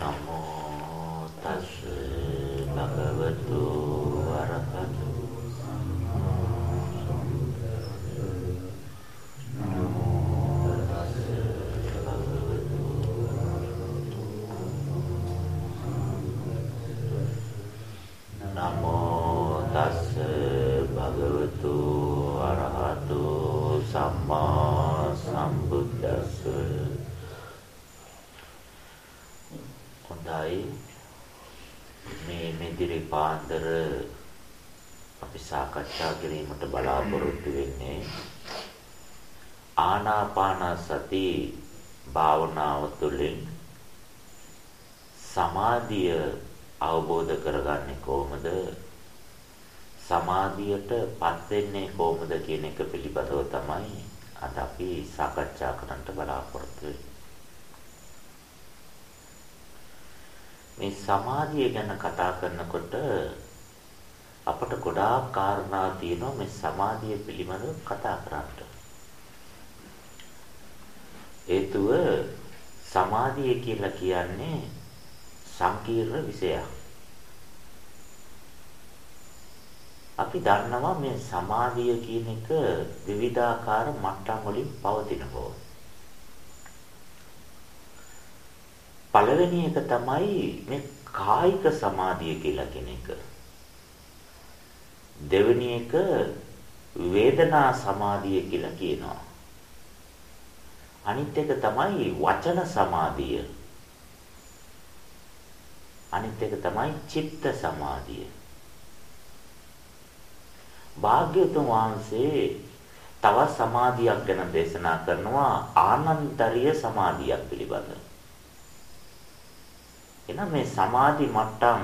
නමෝ පාන්දර අපි සාකච්ඡා කිරීමට බලාපොරොත්තු වෙන්නේ ආනාපාන සති භාවනාව තුළින් සමාධිය අවබෝධ කරගන්නේ කොහොමද? සමාධියටපත් වෙන්නේ කොහොමද කියන එක පිළිබඳව තමයි අද අපි සාකච්ඡා කරන්න බලාපොරොත්තු වෙන්නේ. මේ සමාධිය ගැන කතා කරනකොට අපට ගොඩාක් කාරණා තියෙනවා මේ සමාධිය පිළිබඳව කතා කරන්න. හේතුව සමාධිය කියලා කියන්නේ සංකීර්ණ විෂයක්. අපි දන්නවා මේ සමාධිය කියන එක විවිධාකාර මට්ටම් වලින් පවතින බව. පළවෙනි එක තමයි මේ කායික සමාධිය කියලා කියන එක. දෙවෙනි එක වේදනා සමාධිය කියලා කියනවා. අනිත් එක තමයි වචන සමාධිය. අනිත් එක තමයි චිත්ත සමාධිය. භාග්‍යවතුන් වහන්සේ තවත් සමාධියක් ගැන දේශනා කරනවා ආනන්තරීය සමාධියක් පිළිබඳව. එහෙනම් මේ සමාධි මට්ටම්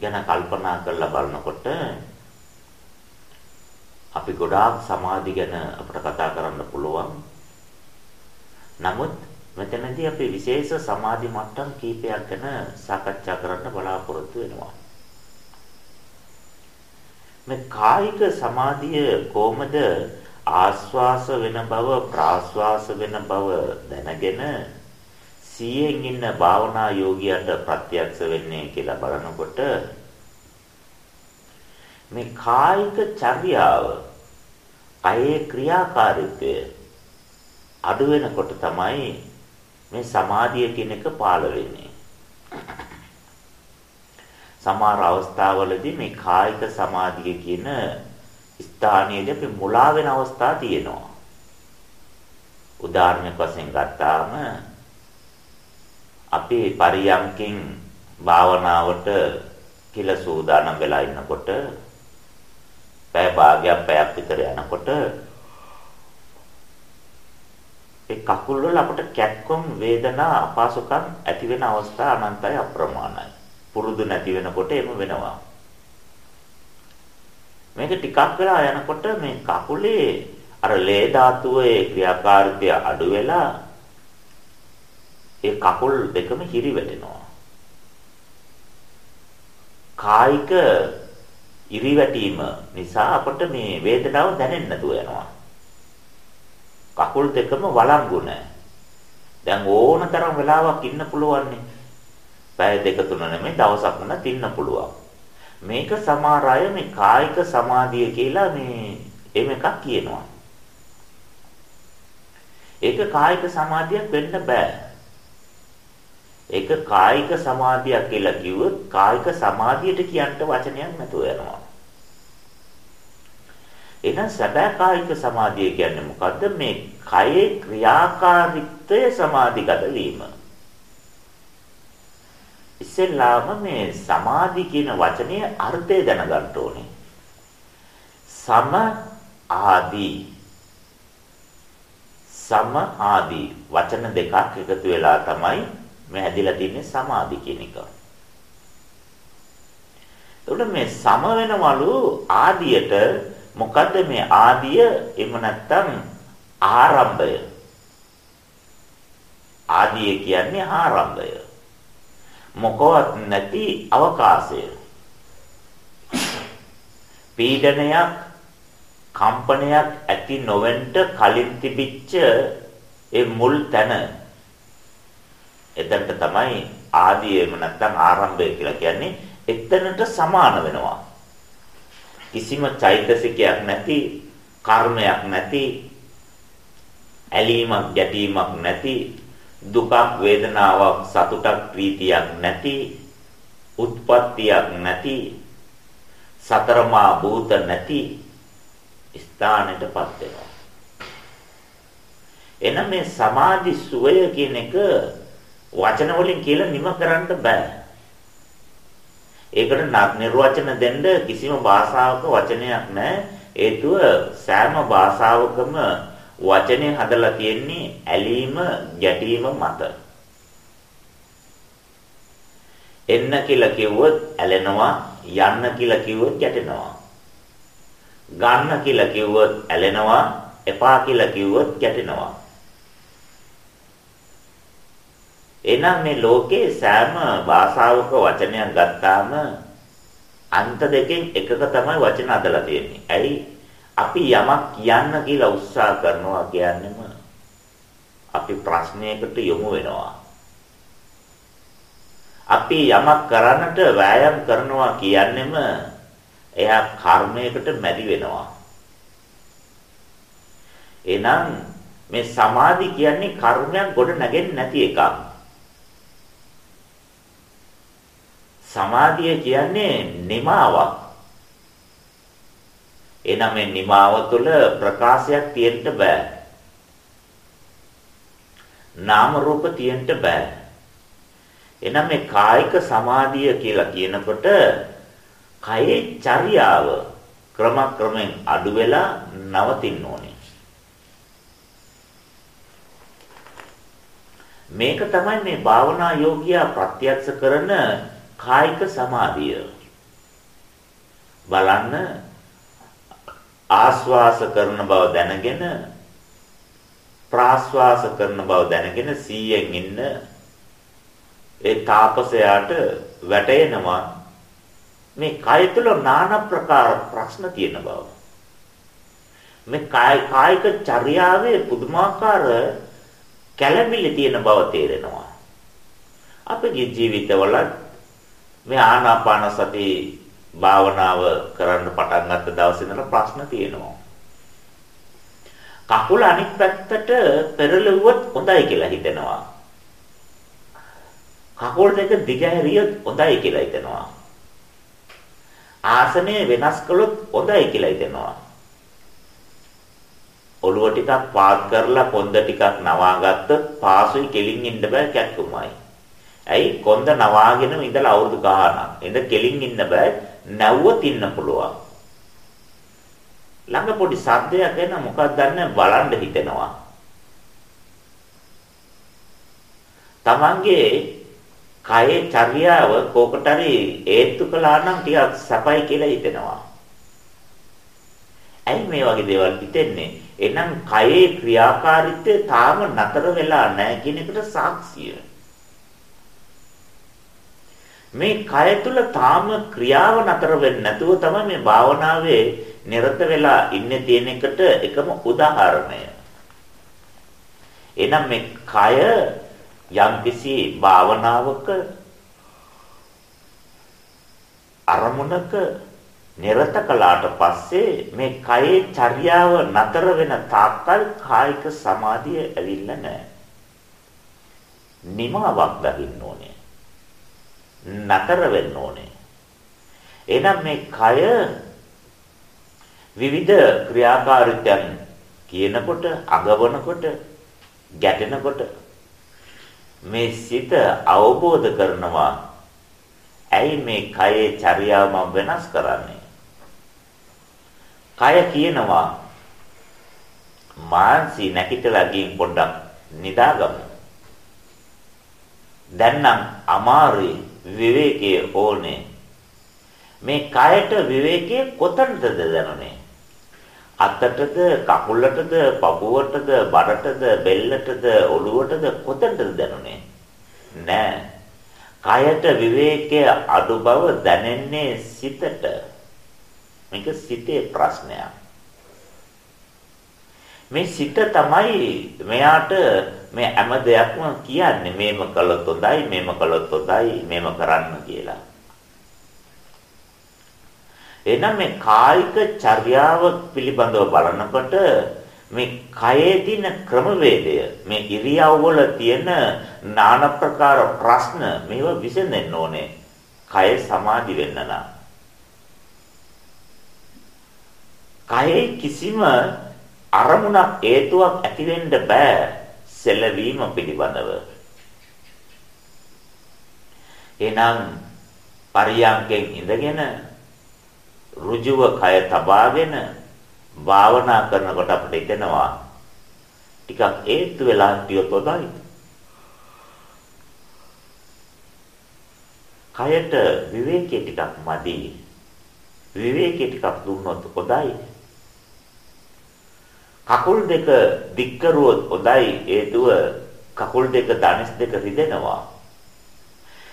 ගැන කල්පනා කරලා බලනකොට අපි ගොඩාක් සමාධි ගැන අපිට කතා කරන්න පුළුවන්. නමුත් මෙතනදී අපි විශේෂ සමාධි මට්ටම් කීපයක් ගැන සාකච්ඡා කරන්න බලාපොරොත්තු වෙනවා. මේ කායික සමාධිය කොහොමද ආස්වාස වෙන බව ප්‍රාස්වාස වෙන බව දැනගෙන සියෙන් ඉන්න භාවනා යෝගියට ප්‍රත්‍යක්ෂ වෙන්නේ කියලා බලනකොට මේ කායික චර්යාව කයේ ක්‍රියාකාරීත්වය අඩු වෙනකොට තමයි මේ සමාධිය කියන එක පාළ වෙන්නේ. සමහර අවස්ථාවලදී මේ කායික සමාධිය කියන ස්ථානයේදී අපි මුලා වෙන අවස්ථා තියෙනවා. උදාහරණයක් වශයෙන් ගත්තාම අපි පරියම්කින් භාවනාවට කියලා සූදානම් වෙලා ඉන්නකොට පැය භාගයක් පැයක් විතර යනකොට ඒ කකුල් වල අපට කැක්කම් වේදනා අපහසුකම් ඇති වෙන අවස්ථා අනන්තයි අප්‍රමාණයි. පුරුදු නැති වෙනකොට එම වෙනවා. මේක ටිකක් වෙලා යනකොට මේ කකුලේ අර ලේ ධාතුවේ ක්‍රියාකාරීත්වය අඩු වෙලා ඒ කකුල් දෙකම හිරි වැටෙනවා. කායික ඉරිවැටීම නිසා අපට මේ වේදනාව දැනෙන්නේ නැතුව යනවා. කකුල් දෙකම වළංගු නැහැ. දැන් ඕනතරම් වෙලාවක් ඉන්න පුළුවන් නේ. පැය දෙක තුන නෙමෙයි දවසක් වුණත් ඉන්න පුළුවන්. මේක සමහර අය මේ කායික සමාධිය කියලා මේ එහෙම එකක් කියනවා. ඒක කායික සමාධියක් වෙන්න බෑ. ඒක කායික සමාධියක් කියලා කිව්වොත් කායික සමාධියට කියන්න වචනයක් නැතුව යනවා. එහෙනම් සැබෑ කායික සමාධිය කියන්නේ මොකද්ද? මේ කයේ ක්‍රියාකාරීත්වය සමාධිගත වීම. ඉස්සෙල්ලාම මේ සමාධි කියන වචනේ අර්ථය දැනගන්න ඕනේ. සම ආදී සම ආදී වචන දෙකක් එකතු වෙලා තමයි මේ හැදිලා තින්නේ සමාධි කියන එක. එතකොට මේ සම වෙනවලු ආදියට මොකද්ද මේ ආදිය එහෙම නැත්නම් ආරම්භය. ආදිය කියන්නේ ආරම්භය. මොකවත් නැති අවකාශය. පීඩනයක් කම්පනයක් ඇති නොවෙන්න කලින් තිබිච්ච ඒ මුල් තැන එතනට තමයි ආදීයම නැත්තම් ආරම්භය කියලා කියන්නේ එතනට සමාන වෙනවා. කිසිම චෛතසිකයක් නැති කර්මයක් නැති ඇලීමක් ගැටීමක් නැති දුකක් වේදනාවක් සතුටක් ප්‍රීතියක් නැති උත්පත්තියක් නැති සතරමා භූත නැති ස්ථානෙටපත් වෙනවා එනම් මේ සමාධි සුවය කියන එක වචන වලින් කියලා නිම කරන්න බෑ. ඒකට නිර්වචන දෙන්න කිසිම භාෂාවක වචනයක් නැහැ. හේතුව සෑම භාෂාවකම වචනේ හදලා තියෙන්නේ ඇලීම, ගැටීම මත. එන්න කියලා කිව්වොත් ඇලෙනවා, යන්න කියලා කිව්වොත් ගැටෙනවා. ගන්න කියලා කිව්වොත් ඇලෙනවා, එපා කියලා කිව්වොත් ගැටෙනවා. එහෙනම් මේ ලෝකේ සෑම භාෂාවක වචනයක් ගත්තාම අන්ත දෙකෙන් එකක තමයි වචන අදලා තියෙන්නේ. ඇයි? අපි යමක් කියන්න කියලා උත්සාහ කරනවා කියන්නේම අපි ප්‍රශ්නයකට යොමු වෙනවා. අපි යමක් කරන්නට වෑයම් කරනවා කියන්නේම එයා කර්මයකට මැදි වෙනවා. එහෙනම් මේ සමාධි කියන්නේ කර්මයක් ගොඩ නැගෙන්නේ නැති එකක්. සමාධිය කියන්නේ නිමාවක්. එනනම් මේ නිමාව තුළ ප්‍රකාශයක් තියෙන්න බෑ. නාම රූප තියෙන්න බෑ. එනනම් මේ කායික සමාධිය කියලා කියනකොට කයේ චර්යාව ක්‍රමක්‍රමෙන් අඩු වෙලා නවතින්න ඕනේ. මේක තමයි මේ භාවනා යෝගියා ප්‍රත්‍යක්ෂ කරන කායික සමාධිය. බලන්න ආස්වාස කරන බව දැනගෙන ප්‍රාස්වාස කරන බව දැනගෙන 100න් ඉන්න ඒ තාපසයාට වැටෙනවා. මේ කය තුල নানা ප්‍රකාර ප්‍රශ්න තියෙන බව. මේ කායික චර්යාවේ පුදුමාකාර කැළඹිලි තියෙන බව තේරෙනවා. අපේ ජීවිතවල මේ ආනාපාන සති භාවනාව කරන්න පටන් ගත්ත දවසේ ඉඳලා ප්‍රශ්න තියෙනවා. කකුල අනිත් පැත්තට පෙරළුවොත් හොඳයි කියලා හිතෙනවා. කකුල් දෙක දිගහැරියොත් හොඳයි කියලා හිතෙනවා. ආසනය වෙනස් කළොත් හොඳයි කියලා හිතෙනවා. ඔළුව ටිකක් පාත් කරලා කොන්ද ටිකක් නවා ගත්තොත් පාසුයි කෙලින් ඉන්න බෑ කැක්කුමයි. ඇයි කොන්ද නවාගෙනම ඉඳලා අවුරුදු ගානක්. එඳ කෙලින් ඉන්න බෑ. නැව්වොත් ඉන්න පුළුවන්. ළඟ පොඩි සද්දයක් එන මොකක්ද දන්නේ බලන්න හිතෙනවා. Tamange කයේ චර්යාව කෝකට හරි ඒත්තු කළා නම් ටිකක් සපයි කියලා හිතෙනවා. ඇයි මේ වගේ දේවල් හිතෙන්නේ? එහෙනම් කයේ ක්‍රියාකාරීත්වය තාම නතර වෙලා නැහැ කියන එකට සාක්ෂිය. මේ කය තුල තාම ක්‍රියාව නතර වෙන්නේ නැතුව තමයි මේ භාවනාවේ නිරත වෙලා ඉන්නේ තියෙන එකට එකම උදාහරණය. එනම් මේ කය යම්කිසි භාවනාවක අරමුණක නිරත කළාට පස්සේ මේ කයේ චර්යාව නතර වෙන තාක්කල් කායික සමාධිය ඇවිල්ලා නැහැ. නිමාවක් දකින්න ඕනේ. නතර වෙන්න ඕනේ. එහෙනම් මේ කය විවිධ ක්‍රියාකාරීත්වයන් කියනකොට අගවනකොට ගැටෙනකොට මේ සිත අවබෝධ කරනවා. ඇයි මේ කයේ චර්යාව මම වෙනස් කරන්නේ? කය කියනවා මාන්සි නැකිටලා ගින් පොඩ්ඩක් නිදාගමු. දැන් නම් අමාරුයි. විවේකයේ ඕනේ. මේ කයට විවේකයේ කොතනද දැනුනේ? අතටද කකුලටද පපුවටද බඩටද බෙල්ලටද ඔළුවටද කොතනද දැනුනේ? නෑ. කයට විවේකයේ අඩු බව දැනෙන්නේ සිතට. මේක සිතේ ප්‍රශ්නයක්. මේ සිත තමයි මෙයාට මේ හැම දෙයක්ම කියන්නේ මේම කළොත් හොඳයි මේම කළොත් හොඳයි මේම කරන්න කියලා. එහෙනම් මේ කායික චර්යාව පිළිබඳව බලනකොට මේ කයේ තියෙන ක්‍රමවේදය මේ ඉරියව් වල තියෙන নানা ප්‍රකාර ප්‍රශ්න මේවා විසඳෙන්න ඕනේ. කය සමාධි වෙන්න නම්. කයේ කිසිම අරමුණක් හේතුවක් ඇති වෙන්න බෑ සෙලවීම පිළිබඳව. එනම් පරියන්කෙන් ඉඳගෙන ඍජුව කය තබාගෙන භාවනා කරනකොට අපිට හිතෙනවා ටිකක් හේතු වෙලා හිටියොත් හොඳයි. කයට විවේකී ටිකක් මදි. විවේකී ටිකක් දුන්නොත් හොඳයි. කකුල් දෙක දික් කරුවොත් හොඳයි හේතුව කකුල් දෙක ධනිස් දෙක රිදෙනවා.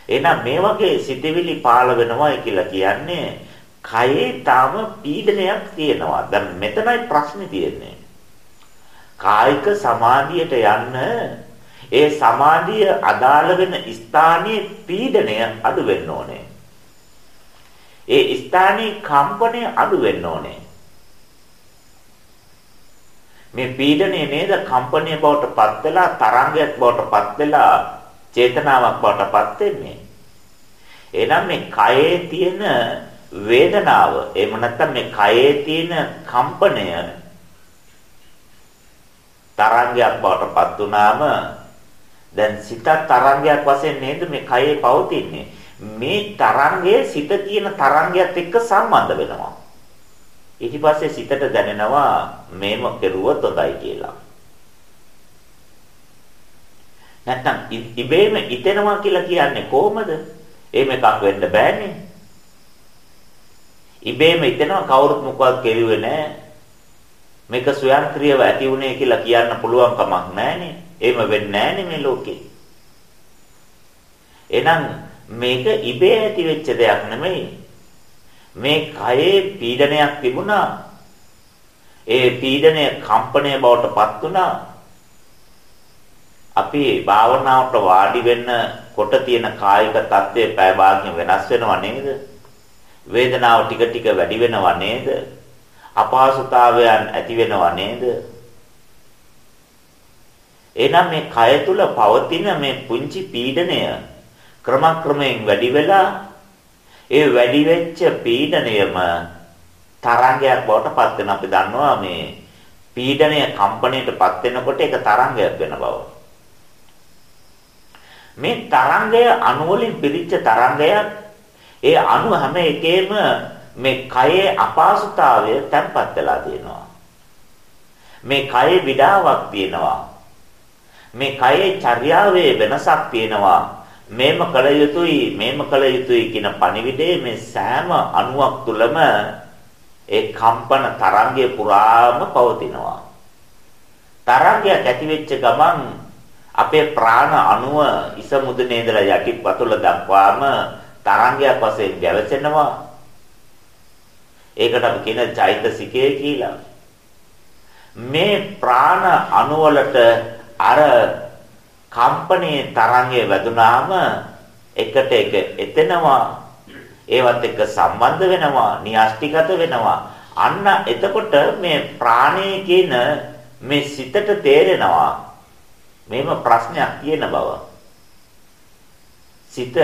එහෙනම් මේ වගේ සිතවිලි පාළ වෙනවා කියලා කියන්නේ කයේ තාම පීඩනයක් තියෙනවා. දැන් මෙතනයි ප්‍රශ්නේ තියෙන්නේ. කායික සමාධියට යන්න ඒ සමාධිය අදාළ වෙන ස්ථානයේ පීඩනය අඩු වෙන්න ඕනේ. ඒ ස්ථානයේ කම්පනය අඩු වෙන්න ඕනේ. මේ පීඩනය නේද? කම්පනය බවට පත් වෙලා තරංගයක් බවට පත් වෙලා චේතනාවක් බවට පත් වෙන්නේ. එහෙනම් මේ කයේ තියෙන වේදනාව එහෙම නැත්නම් මේ කයේ තියෙන කම්පනය තරංගයක් බවට පත් වුනාම දැන් සිත තරංගයක් වශයෙන් නේද මේ කයේ පවතින්නේ? මේ තරංගය සිත කියන තරංගයත් එක්ක සම්බන්ධ වෙනවා. ඊට පස්සේ සිතට දැනෙනවා මේම කෙරුවොත් හොඳයි කියලා නැත්තම් ඉබේම හිතෙනවා කියලා කියන්නේ කොහමද එහෙම එකක් වෙන්න බෑනේ ඉබේම හිතෙනවා කවුරුත් මොකවත් කෙරුවේ නැහැ. මේක ස්වයංක්‍රීයව ඇති වුණේ කියලා කියන්න පුළුවන් කමක් නැහැනේ. එහෙම වෙන්නේ නැහැනේ මේ ලෝකේ. එහෙනම් මේක ඉබේ ඇති වෙච්ච දෙයක් නෙමෙයි. මේ කයේ පීඩනයක් තිබුණා. ඒ පීඩනය කම්පණය බවට පත් වුණා. අපි භාවනාවට වාඩි වෙන්න කොට තියෙන කායික தත්ත්වය පැය භාග්‍ය වෙනස් වෙනව නේද? වේදනාව ටික ටික වැඩි වෙනව නේද? අපහසුතාවයන් ඇති වෙනව නේද? එහෙනම් මේ කය තුල පවතින මේ පුංචි පීඩනය ක්‍රමක්‍රමයෙන් වැඩි වෙලා ඒ වැඩි වෙච්ච පීඩනයම තරංගයක් බවට පත් වෙන අපි දන්නවා මේ පීඩනය කම්පණයටපත් වෙනකොට ඒක තරංගයක් වෙන බව. මේ තරංගය අණු වලින් පිරිච්ච තරංගයක් ඒ අණු හැම එකේම මේ කයේ අපහසුතාවය තැම්පත් වෙලා තියෙනවා. මේ කයේ විඩාවක් තියෙනවා. මේ කයේ චර්යාවේ වෙනසක් තියෙනවා. මේම කල යුතුයි මේම කල යුතුයි කියන පණිවිඩයේ මේ සෑම අණුවක් තුලම ඒ කම්පන තරංගය පුරාම පවතිනවා. තරංගයක් ඇති වෙච්ච ගමන් අපේ ප්‍රාණ අණුව ඉස මුදුනේ ඉඳලා යටි පතුල දක්වාම තරංගයක් වශයෙන් ගැවසෙනවා. ඒකට අපි කියන චෛතසිකය කියලා. මේ ප්‍රාණ අණුවලට අර කම්පණයේ තරංගය වැදුනාම එකට එක එතෙනවා. ඒවත් එක්ක සම්බන්ධ වෙනවා, න්‍යාස්ටිගත වෙනවා. අන්න එතකොට මේ ප්‍රාණයේ කියන මේ සිතට තේරෙනවා මේම ප්‍රශ්නයක් තියෙන බව. සිත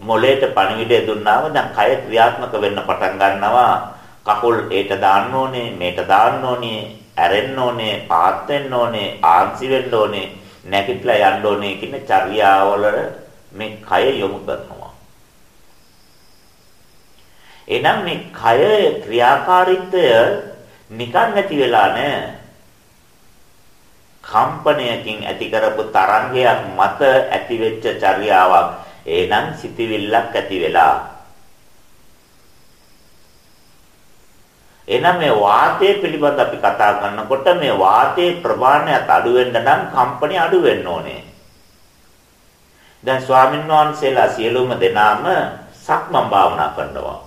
මොලේට පණිවිඩය දුන්නාම දැන් කය ක්‍රියාත්මක වෙන්න පටන් ගන්නවා. කකුල් ඒට දාන්න ඕනේ, මේට දාන්න ඕනේ, ඇරෙන්න ඕනේ, පාත් වෙන්න ඕනේ, ආන්සි වෙන්න ඕනේ, නැගිටලා යන්න ඕනේ කියන චර්යාවල මේ කය යොමු කරනවා. එනම් මේ කය ක්‍රියාකාරීත්වය නිකන් නැති වෙලා නැහැ. කම්පනයකින් ඇති කරපු තරංගයක් මත ඇතිවෙච්ච චර්යාවක් එහෙනම් සිතවිල්ලක් ඇති වෙලා එහෙනම් මේ වාතය පිළිබඳ අපි කතා කරනකොට මේ වාතයේ ප්‍රමාණයත් අඩු වෙන්න නම් කම්පණي අඩු වෙන්න ඕනේ. දැන් ස්වාමීන් වහන්සේලා සියලුම දෙනාම සක්මන් භාවනා කරනවා.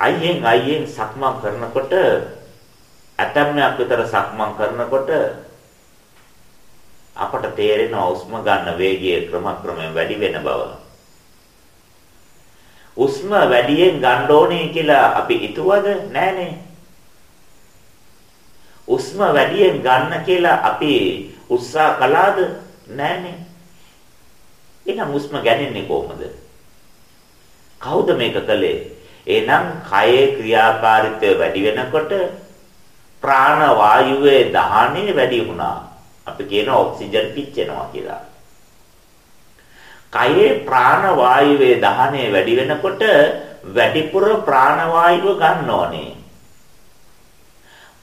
අයියෙන් අයියෙන් සක්මන් කරනකොට ඇතැම්මක් විතර සක්මන් කරනකොට අපට තේරෙනවා උස්ම ගන්න වේගය ක්‍රමක්‍රමයෙන් වැඩි වෙන බව. උස්ම වැඩියෙන් ගන්න ඕනේ කියලා අපි හිතුවද නෑනේ. උස්ම වැඩියෙන් ගන්න කියලා අපි උත්සාහ කළාද නෑනේ. එහෙනම් උස්ම ගන්නේ කොහොමද? කවුද මේක කළේ? එහෙනම් කයේ ක්‍රියාකාරීත්වය වැඩි වෙනකොට ප්‍රාණ වායුවේ දහණය වැඩි වුණා. අපි කියන ඔක්සිජන් පිච්චෙනවා කියලා. කයේ ප්‍රාණ වායුවේ දහණය වැඩි වෙනකොට වැඩිපුර ප්‍රාණ වායුව ගන්න ඕනේ.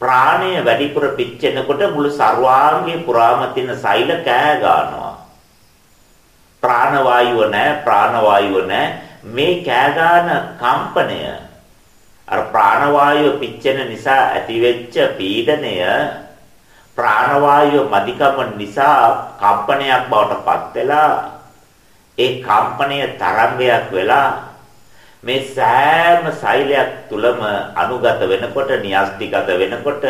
ප්‍රාණය වැඩිපුර පිච්චෙනකොට මුළු සර්වාංගයේ පුරාම තියෙන සෛල කෑ ගන්නවා. ප්‍රාණ වායුව නැහැ ප්‍රාණ වායුව නැහැ මේ කෑ කම්පනය අර ප්‍රාණ වායුව පිච්චෙන නිසා ඇතිවෙච්ච පීඩනය ප්‍රාණ වායුව මදිකම නිසා කම්පනයක් බවට පත් වෙලා ඒ කම්පනය තරංගයක් වෙලා මේ සෑම සෛලයක් තුලම අනුගත වෙනකොට න්‍යාස්තිගත වෙනකොට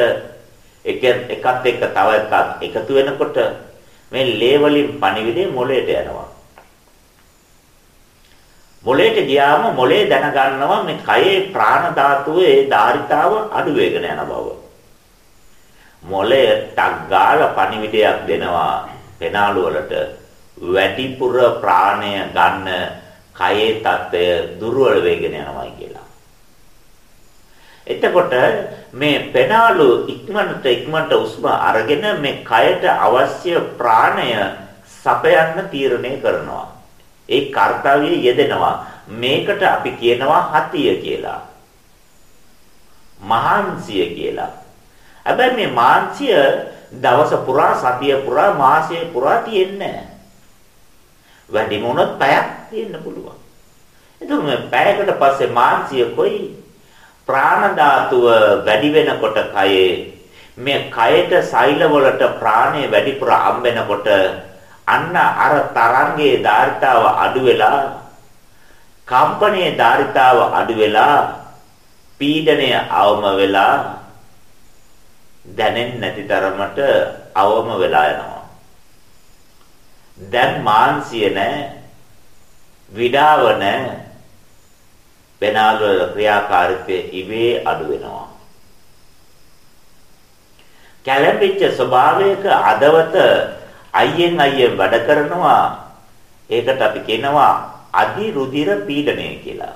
එක එකත් එක්ක තව එකක් එකතු වෙනකොට මේ ලේ වලින් පණිවිඩේ මොළයට යනවා මොළයට ගියාම මොළේ දැනගන්නවා මේ කයේ ප්‍රාණ ධාතුවේ ධාරිතාව අඩු වෙගෙන යන බව. මොළය ටක් ගාලා පණිවිඩයක් දෙනවා පෙනාලු වලට වැඩිපුර ප්‍රාණය ගන්න කයේ తত্ত্বය දුර්වල වෙගෙන යනවා කියලා. එතකොට මේ පෙනාලු ඉක්මනට ඉක්මනට උස්ම අරගෙන මේ කයට අවශ්‍ය ප්‍රාණය සපයන්න තීරණය කරනවා. ඒ කාර්යය යෙදෙනවා. මේකට අපි කියනවා හතිය කියලා. මහන්සිය කියලා. හැබැයි මේ මාන්සිය දවස පුරා සතිය පුරා මාසය පුරා තියෙන්නේ නැහැ. වැඩිම වුණොත් පැයක් තියෙන්න පුළුවන්. එතකොට මේ පැයකට පස්සේ මාංශය කොයි ප්‍රාණ ධාතුව වැඩි වෙනකොට කයේ මේ කයට සෛල වලට ප්‍රාණය වැඩිපුර හම්බෙනකොට අන්න අර තරංගයේ ධාරිතාව අඩු වෙලා කම්පනයේ ධාරිතාව අඩු වෙලා පීඩනය අවම වෙලා දැනෙන්නේ නැති තරමට අවම වෙලා යනවා. දැන් මාන්සිය නැහැ. විඩාව නැහැ. වෙනාල ක්‍රියාකාරීත්වය ඉවේ අඩු වෙනවා. කැළඹිච්ච ස්වභාවයක අදවත අයියෙන් අයියෙන් වැඩ කරනවා ඒකට අපි කියනවා අදි රුධිර පීඩනය කියලා.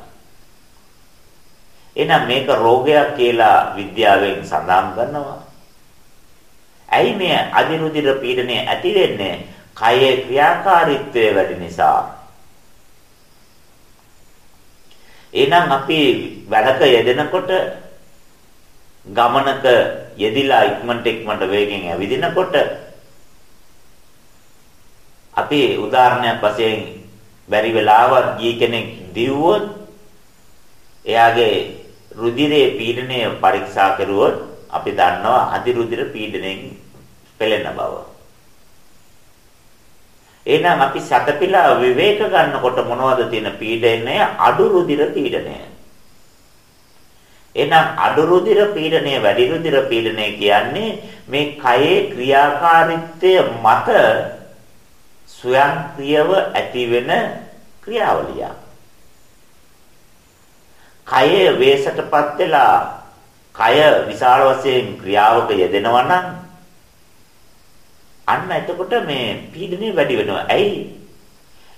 එහෙනම් මේක රෝගයක් කියලා විද්‍යාවෙන් සඳහන් කරනවා. ඇයි මේ අදි රුධිර පීඩනය ඇති වෙන්නේ? කයේ ක්‍රියාකාරීත්වය වැඩි නිසා. එහෙනම් අපි වැඩක යෙදෙනකොට ගමනක යෙදිලා ඉක්මනට ඉක්මනට වේගෙන් ඇවිදිනකොට අපි උදාහරණයක් වශයෙන් බැරි වෙලාවක් ගිය කෙනෙක් දිව්වොත් එයාගේ රුධිරයේ පීඩනය පරීක්ෂා කරුවොත් අපි දන්නවා අධි රුධිර පීඩනයෙන් පෙළෙන බව. එහෙනම් අපි සතපිලා විවේක ගන්නකොට මොනවද තියෙන පීඩනය? අඩු රුධිර පීඩනය. එහෙනම් අඩු රුධිර පීඩනය වැඩි රුධිර පීඩනය කියන්නේ මේ කයේ ක්‍රියාකාරීත්වය මත ස්වයංක්‍රියව ඇතිවෙන ක්‍රියාවලිය. කය වේසටපත් වෙලා කය විශාල වශයෙන් ක්‍රියාවක යෙදෙනවා නම් අන්න එතකොට මේ පීඩනය වැඩි වෙනවා. ඇයි?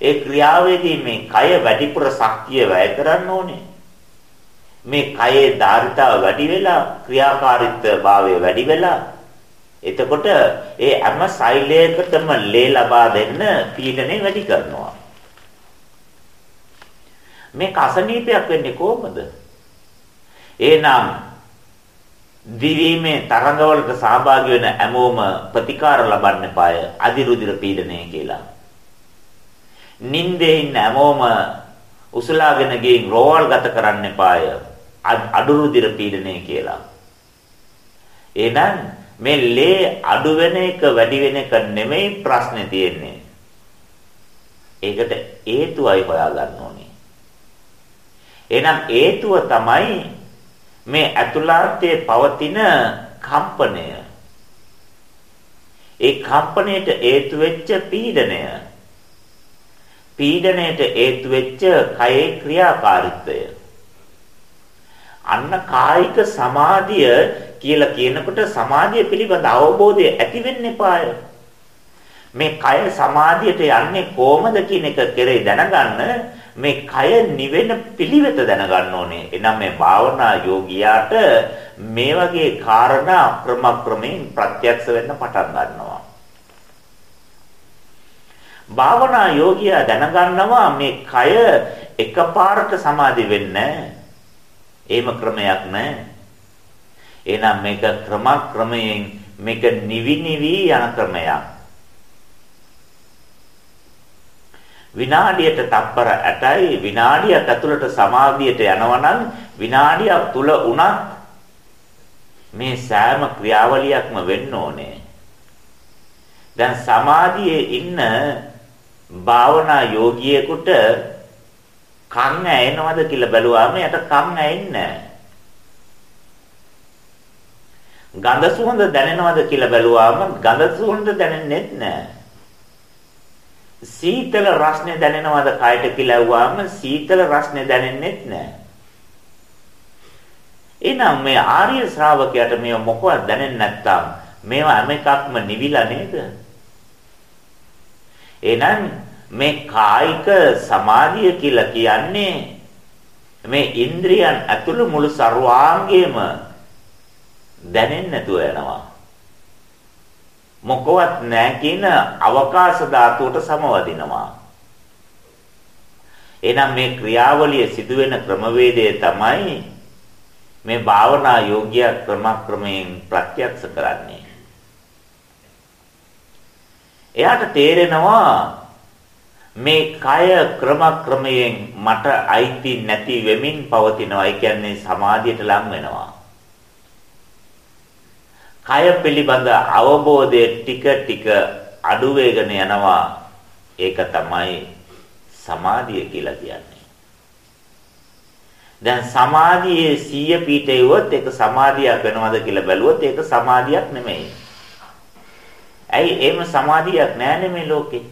ඒ ක්‍රියාවේදී මේ කය වැඩිපුර ශක්තිය වැය කරන්න ඕනේ. මේ කයේ ධාරිතාව වැඩි වෙලා ක්‍රියාකාරීත්ව භාවය වැඩි වෙලා එතකොට ඒ හැම සෛලයකටම ලේ ලබා දෙන්න පීඩනය වැඩි කරනවා. මේ කසනීපයක් වෙන්නේ කොහොමද? එහෙනම් දිවීමේ තරඟවලට සහභාගී වෙන හැමෝම ප්‍රතිකාර ලබන්න පාය අදිරුධිර පීඩනය කියලා. නින්දේ ඉන්න හැමෝම උසලාගෙන ගින් රෝවල් ගත කරන්න පාය අඩුරුධිර පීඩනය කියලා. එහෙනම් මේ ලේ අඩු වෙන එක වැඩි වෙන එක නෙමෙයි ප්‍රශ්නේ තියෙන්නේ. ඒකට හේතුවයි හොයාගන්න ඕනේ. එහෙනම් හේතුව තමයි මේ ඇතුළාර්ථයේ පවතින කම්පනය. ඒ කම්පණයට හේතු වෙච්ච පීඩනය. පීඩණයට හේතු වෙච්ච කයේ ක්‍රියාකාරීත්වය. අන්න කායික සමාධිය කියලා කියනකොට සමාධිය පිළිබඳ අවබෝධය ඇති වෙන්න එපාය. මේ කය සමාධියට යන්නේ කොහමද කියන එක කෙරේ දැනගන්න මේ කය නිවෙන පිළිවෙත දැනගන්න ඕනේ. එනම් මේ භාවනා යෝගියාට මේ වගේ කාරණා ක්‍රමක්‍රමයෙන් ප්‍රත්‍යක්ෂ වෙන්න පටන් ගන්නවා. භාවනා යෝගියා දැනගන්නවා මේ කය එකපාරට සමාධි වෙන්නේ එහෙම ක්‍රමයක් නැහැ. එහෙනම් මේක ක්‍රමක්‍රමයෙන් මේක නිවි නිවි යන ක්‍රමයක්. විනාඩියට තප්පර 8යි විනාඩියක් ඇතුළත සමාධියට යනවනම් විනාඩියක් තුල උනත් මේ සෑම ක්‍රියාවලියක්ම වෙන්න ඕනේ. දැන් සමාධියේ ඉන්න භාවනා යෝගියෙකුට කන් ඇෙනවද කියලා බැලුවාම යට කන් ඇෙන්නේ ගඳ සුවඳ දැනෙනවද කියලා බැලුවාම ගඳ සුවඳ දැනෙන්නේ නැහැ. සීතල රසනේ දැනෙනවද කයට කියලා ඇහුවාම සීතල රසනේ දැනෙන්නේ නැහැ. එහෙනම් මේ ආර්ය ශ්‍රාවකයාට මේව මොකවත් දැනෙන්නේ නැත්තම් මේවා හැම එකක්ම නිවිලා නේද? එහෙනම් මේ කායික සමාධිය කියලා කියන්නේ මේ ඉන්ද්‍රියන් ඇතුළු මුළු ਸਰවාංගයේම දැනෙන්නේ නැතුව යනවා. මොකවත් නැහැ කියන අවකාශ ධාතුවට සමවදිනවා. එහෙනම් මේ ක්‍රියාවලිය සිදුවෙන ක්‍රමවේදය තමයි මේ භාවනා යෝග්‍ය ක්‍රමක්‍රමයෙන් ප්‍රත්‍යක්ෂ කරන්නේ. එයාට තේරෙනවා මේ කය ක්‍රමක්‍රමයෙන් මට අයිති නැති වෙමින් පවතිනවා. ඒ කියන්නේ සමාධියට ලං වෙනවා. කය පිළිබඳ අවබෝධය ටික ටික අඩු වෙගෙන යනවා. ඒක තමයි සමාධිය කියලා කියන්නේ. දැන් සමාධියේ සීය පීඨයුවත් ඒක සමාධියක් වෙනවද කියලා බැලුවොත් ඒක සමාධියක් නෙමෙයි. ඇයි එහෙම සමාධියක් නැහැ මේ ලෝකේ.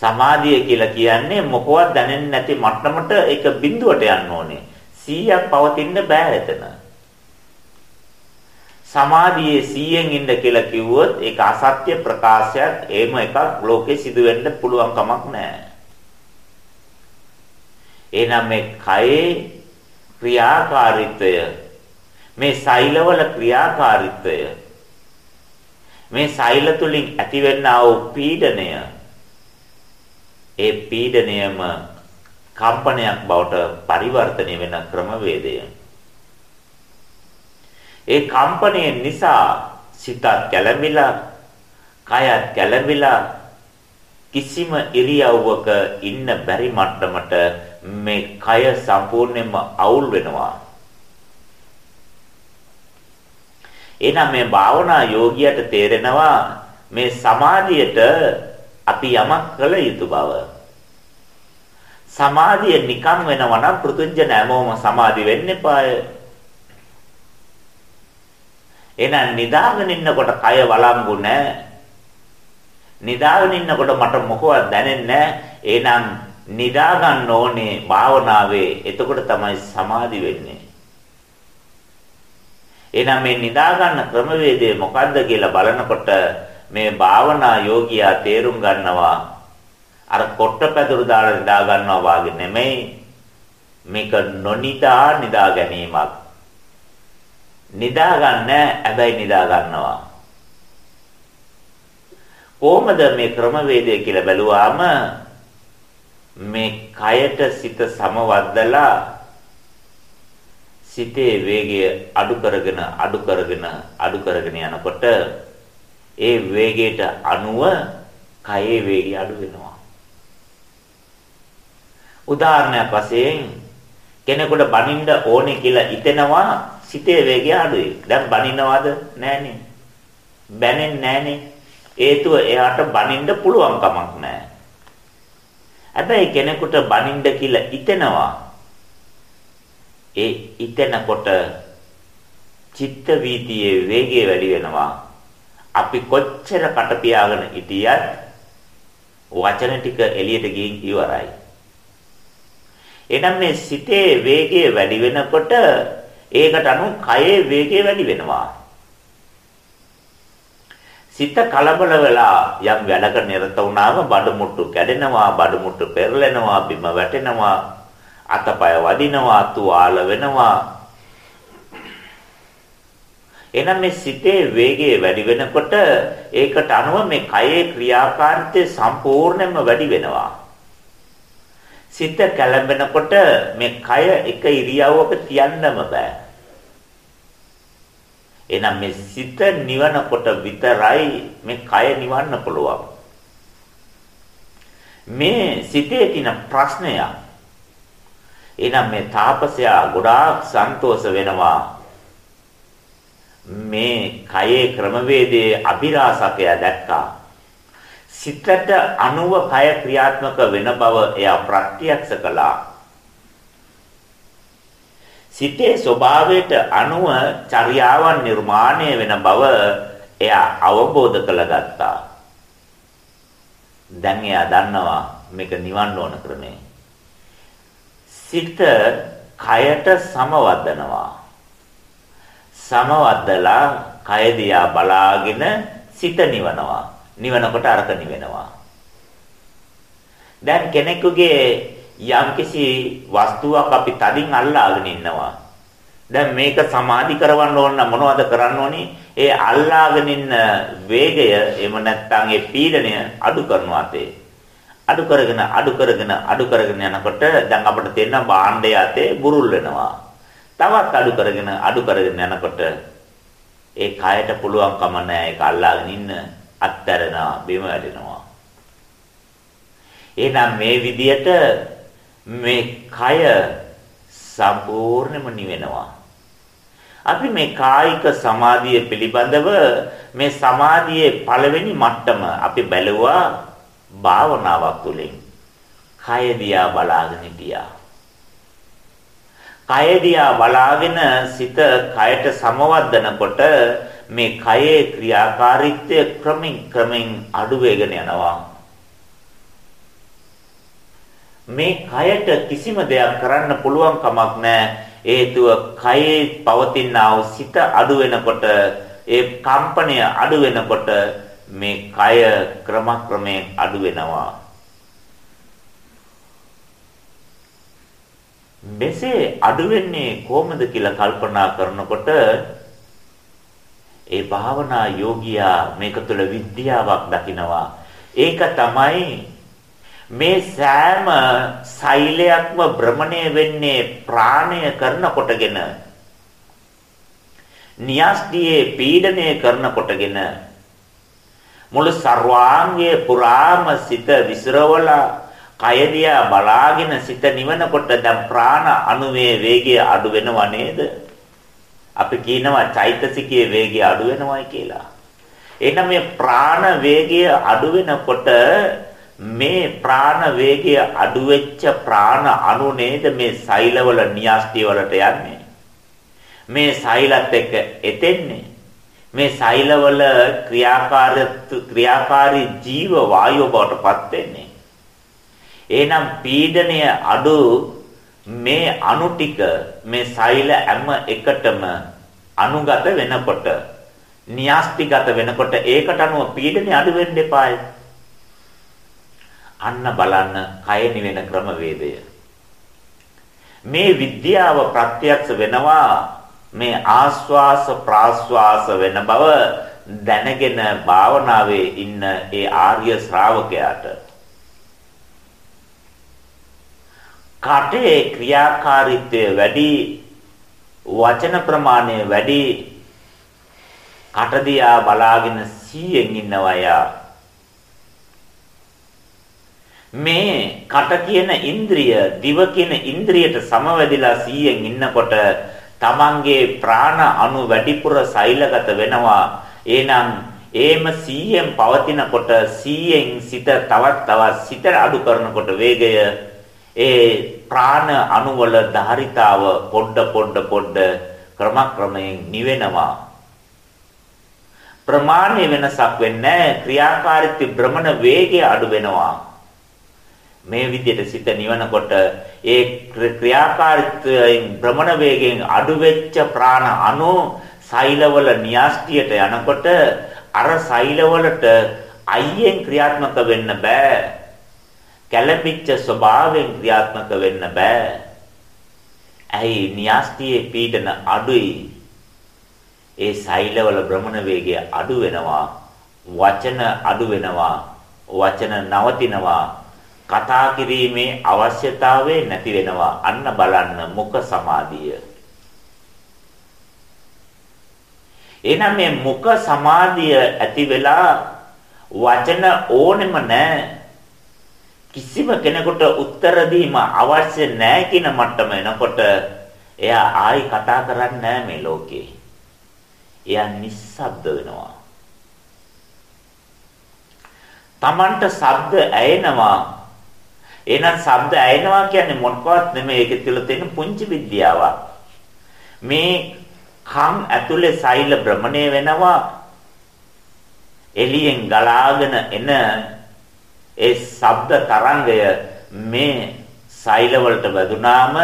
සමාධිය කියලා කියන්නේ මොකවත් දැනෙන්නේ නැති මට්ටමට ඒක බිඳුවට යන්න ඕනේ. 100ක් පවතින්න බෑ එතන. සමාධියේ 100න් ඉන්න කියලා කිව්වොත් ඒක අසත්‍ය ප්‍රකාශයක්. එහෙම එකක් ලෝකේ සිදු වෙන්න පුළුවන් කමක් නැහැ. එහෙනම් මේ කයේ ක්‍රියාකාරීත්වය මේ සෛලවල ක්‍රියාකාරීත්වය මේ සෛල තුලින් ඇතිවෙනා වූ පීඩනය ඒ පීඩනයම කම්පනයක් බවට පරිවර්තනය වෙන ක්‍රමවේදය. ඒ කම්පනය නිසා සිතත් කැළඹිලා, කයත් කැළඹිලා කිසිම ඉරියව්වක ඉන්න බැරි මට්ටමට මේ කය සම්පූර්ණයෙන්ම අවුල් වෙනවා. එහෙනම් මේ භාවනා යෝගියට තේරෙනවා මේ සමාධියට අපි යමක් කළ යුතු බව. සමාධිය නිකන් වෙනවා නම් පෘතුජන හැමෝම සමාධි වෙන්න එපාය. එහෙනම් නිදාගෙන ඉන්නකොට කය වළංගු නැහැ. නිදාගෙන ඉන්නකොට මට මොකවත් දැනෙන්නේ නැහැ. එහෙනම් නිදා ගන්න ඕනේ භාවනාවේ. එතකොට තමයි සමාධි වෙන්නේ. එහෙනම් මේ නිදා ගන්න ක්‍රමවේදය මොකද්ද කියලා බලනකොට මේ භාවනා යෝගියා තේරුම් ගන්නවා අර කොට්ටපැදුරු දාලා නිදා ගන්නවා වාගේ නෙමෙයි මේක නොනිදා නිදා ගැනීමක් නිදා ගන්න හැබැයි නිදා ගන්නවා කොහොමද මේ ක්‍රමවේදය කියලා බැලුවාම මේ කයට සිත සමවද්දලා සිතේ වේගය අඩු කරගෙන අඩු කරගෙන අඩු කරගෙන යනකොට ඒ වේගයට අනුව කයේ වේගය අඩු වෙනවා. උදාහරණයක් වශයෙන් කෙනෙකුට බනින්න ඕනේ කියලා හිතෙනවා සිතේ වේගය අඩුයි. දැන් බනින්නවද? නෑනේ. බැනෙන්නේ නෑනේ. හේතුව එයාට බනින්න පුළුවන් කමක් නෑ. හැබැයි කෙනෙකුට බනින්න කියලා හිතෙනවා ඒ ඉතනකොට චිත්ත වීතියේ වේගය වැඩි වෙනවා. අපි කොච්චර කට පියාගෙන හිටියත් වචන ටික එළියට ගින් ඉවරයි. එනම් මේ සිතේ වේගය වැඩි වෙනකොට ඒකට අනුව කයේ වේගය වැඩි වෙනවා. සිත කලබල වෙලා යම් වැඩක නිරත වුණාම බඩ මුට්ටු කැඩෙනවා, බඩ මුට්ටු පෙරලෙනවා, බිම වැටෙනවා, අතපය වදිනවා, තුවාල වෙනවා. එනම් මේ සිතේ වේගය වැඩි වෙනකොට ඒකට අනුව මේ කයේ ක්‍රියාකාරීත්වය සම්පූර්ණයෙන්ම වැඩි වෙනවා. සිත කැළඹෙනකොට මේ කය එක ඉරියව්වක තියන්නම බෑ. එහෙනම් මේ සිත නිවනකොට විතරයි මේ කය නිවන්න පුළුවන්. මේ සිතේ තියෙන ප්‍රශ්නය එහෙනම් මේ තාපසයා ගොඩාක් සන්තෝෂ වෙනවා. මේ කයේ ක්‍රමවේදයේ අභිරාසකය දැක්කා. සිතට අනුව කය ක්‍රියාත්මක වෙන බව එයා ප්‍රත්‍යක්ෂ කළා. සිතේ ස්වභාවයට අනුව චර්යාවන් නිර්මාණය වෙන බව එයා අවබෝධ කරගත්තා. දැන් එයා දන්නවා මේක නිවන්න ඕන ක්‍රමය. සිත කයට සමවදනවා. සමවදලා කය දිහා බලාගෙන සිත නිවනවා. නිවනකොට අරක නිවෙනවා. දැන් කෙනෙකුගේ යම්කිසි වස්තුවක් අපි තදින් අල්ලාගෙන ඉන්නවා. දැන් මේක සමාධි කරවන්න ඕන නම් මොනවද කරන්න ඕනේ? ඒ අල්ලාගෙන ඉන්න වේගය එහෙම නැත්නම් ඒ පීඩනය අඩු කරනවා තේ. අඩු කරගෙන අඩු කරගෙන අඩු කරගෙන යනකොට දැන් අපිට තේරෙන භාණ්ඩය අතේ බුරුල් වෙනවා. තවත් අඩු කරගෙන අඩු කරගෙන යනකොට ඒ කයට පුළුවන්කම නැහැ ඒක අල්ලාගෙන ඉන්න අත්තරනවා බිම වැටෙනවා. එහෙනම් මේ විදියට මේ කය සම්පූර්ණයෙන්ම නිවෙනවා. අපි මේ කායික සමාධිය පිළිබඳව මේ සමාධියේ පළවෙනි මට්ටම අපි බැලුවා භාවනාවක් තුළින්. කය දිහා බලාගෙන හිටියා. කය දිහා බලාගෙන සිත කයට සමවද්දනකොට මේ කයේ ක්‍රියාකාරීත්වය ක්‍රමින් ක්‍රමින් අඩු වෙගෙන යනවා. මේ කයට කිසිම දෙයක් කරන්න පුළුවන් කමක් නැහැ. හේතුව කයේ පවතිනා වූ සිත අඩු වෙනකොට ඒ කම්පනය අඩු වෙනකොට මේ කය ක්‍රමක්‍රමයෙන් අඩු වෙනවා. මෙසේ අඩු වෙන්නේ කොහොමද කියලා කල්පනා කරනකොට ඒ භාවනා යෝගියා මේක තුළ විද්‍යාවක් දකිනවා. ඒක තමයි මේ සෑම සෛලයක්ම භ්‍රමණය වෙන්නේ ප්‍රාණය කරනකොටගෙන න්‍යාස්තියේ පීඩනය කරනකොටගෙන මුළු සර්වාංගයේ පුරාම සිත විසිරවලා කයදියා බලාගෙන සිත නිවනකොට දැන් ප්‍රාණ අණුවේ වේගය අඩු වෙනව නේද? අපි කියනවා චෛතසිකයේ වේගය අඩු වෙනවයි කියලා. එහෙනම් මේ ප්‍රාණ වේගය අඩු වෙනකොට මේ ප්‍රාණ වේගය අඩු වෙච්ච ප්‍රාණ අණු නේද මේ සෛලවල න්‍යාස්ටි වලට යන්නේ? මේ සෛලත් එක්ක එතෙන්නේ? මේ සෛලවල ක්‍රියාකාරී ක්‍රියාකාරී ජීව වායුව බවට පත් වෙන්නේ? එහෙනම් පීඩනය අඩු මේ අණු ටික මේ සෛල හැම එකටම අනුගත වෙනකොට න්‍යාස්ටිගත වෙනකොට ඒකට අනුව පීඩනය අඩු වෙන්න එපායි අන්න බලන්න කය නිවෙන ක්‍රමවේදය. මේ විද්‍යාව ප්‍රත්‍යක්ෂ වෙනවා මේ ආස්වාස ප්‍රාස්වාස වෙන බව දැනගෙන භාවනාවේ ඉන්න ඒ ආර්ය ශ්‍රාවකයාට කටේ ක්‍රියාකාරීත්වය වැඩි වචන ප්‍රමාණය වැඩි කට දිහා බලාගෙන සීයෙන් ඉන්නවා යා. මේ කට කියන ඉන්ද්‍රිය දිව කියන ඉන්ද්‍රියට සමවැදිලා 100න් ඉන්නකොට තමන්ගේ ප්‍රාණ අණු වැඩිපුර සෛලගත වෙනවා. එහෙනම් ඒම 100න් පවතිනකොට 100න් සිත තවත් තවත් සිත අඩු කරනකොට වේගය ඒ ප්‍රාණ අණු වල ධාරිතාව පොඩ පොඩ පොඩ ක්‍රමක්‍රමයෙන් නිවෙනවා. ප්‍රමාණය වෙනසක් වෙන්නේ ක්‍රියාකාරීත්ව භ්‍රමණ වේගය අඩු වෙනවා. මේ විදිහට සිත නිවනකොට ඒ ක්‍රියාකාරීත්වයෙන් භ්‍රමණ වේගයෙන් අඩු වෙච්ච ප්‍රාණ අණු සෛලවල න්‍යාස්තියට යනකොට අර සෛලවලට අයියෙන් ක්‍රියාත්මක වෙන්න බෑ. කැළඹිච්ච ස්වභාවයෙන් ක්‍රියාත්මක වෙන්න බෑ. ඇයි න්‍යාස්තියේ පීඩන අඩුයි. ඒ සෛලවල භ්‍රමණ වේගය අඩු වෙනවා. වචන අඩු වෙනවා. වචන නවතිනවා. කතා කිරීමේ අවශ්‍යතාවය නැති වෙනවා. අන්න බලන්න මුඛ සමාධිය. එහෙනම් මේ මුඛ සමාධිය ඇති වෙලා වචන ඕනෙම නැහැ. කිසිම කෙනෙකුට උත්තර දීම අවශ්‍ය නැහැ කියන මට්ටම එනකොට එයා ආයි කතා කරන්නේ නැහැ මේ ලෝකේ. එයා නිස්සබ්ද වෙනවා. Tamanට ශබ්ද ඇයෙනවා. එහෙනම් ශබ්ද ඇයෙනවා කියන්නේ මොකක්වත් නෙමෙයි ඒකේ තුල තියෙන පුංචි විද්‍යාවක්. මේ කන් ඇතුලේ සෛල භ්‍රමණය වෙනවා. එළියෙන් ගලාගෙන එන ඒ ශබ්ද තරංගය මේ සෛල වලට වැදුනාම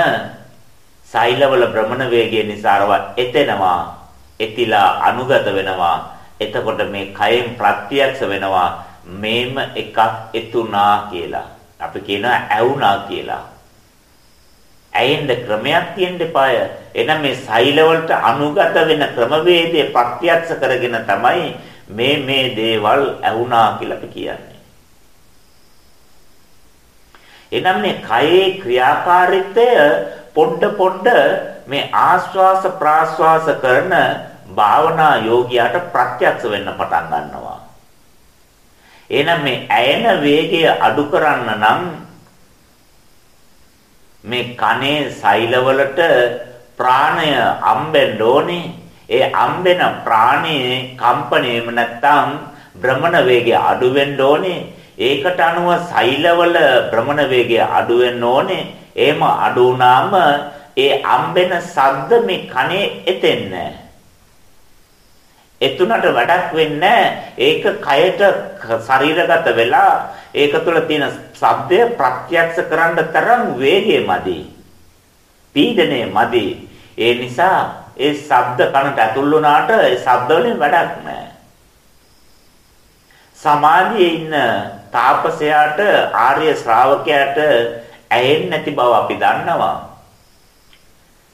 සෛලවල භ්‍රමණ වේගය නිසා අරව එතෙනවා එතිලා අනුගත වෙනවා. එතකොට මේ කයෙන් ප්‍රත්‍යක්ෂ වෙනවා මේම එකක් එතුණා කියලා. අපි කියනවා ඇවුනා කියලා. ඇයෙන්න ක්‍රමයක් තියෙන්න එපාය. එහෙනම් මේ සෛල වලට අනුගත වෙන ක්‍රමවේදය ප්‍රත්‍යක්ෂ කරගෙන තමයි මේ මේ දේවල් ඇවුනා කියලා අපි කියන්නේ. එනම් මේ කයේ ක්‍රියාකාරීත්වය පොඩ පොඩ මේ ආස්වාස ප්‍රාස්වාස කරන භාවනා යෝගියාට ප්‍රත්‍යක්ෂ වෙන්න පටන් ගන්නවා. එහෙනම් මේ ඇයෙන වේගය අඩු කරන්න නම් මේ කනේ සෛලවලට ප්‍රාණය අම්බෙන්න ඕනේ. ඒ අම්බෙන ප්‍රාණයේ කම්පණයම නැත්තම් භ්‍රමණ වේගය අඩු වෙන්න ඕනේ. ඒකට අනුව සෛලවල භ්‍රමණ වේගය අඩු වෙන්න ඕනේ. එහෙම අඩු වුණාම ඒ අම්බෙන ශබ්ද මේ කනේ එතෙන්නේ එතුණට වැඩක් වෙන්නේ ඒක කයට ශරීරගත වෙලා ඒක තුළ තියෙන ශබ්දය ප්‍රත්‍යක්ෂ කරන්න තරම් වේගය මදි. පීඩනය මදි. ඒ නිසා ඒ ශබ්ද කනට ඇතුල් වුණාට ඒ ශබ්ද වලින් වැඩක් නැහැ. සමාධියේ ඉන්න තාපසයාට ආර්ය ශ්‍රාවකයාට ඇහෙන්නේ නැති බව අපි දන්නවා.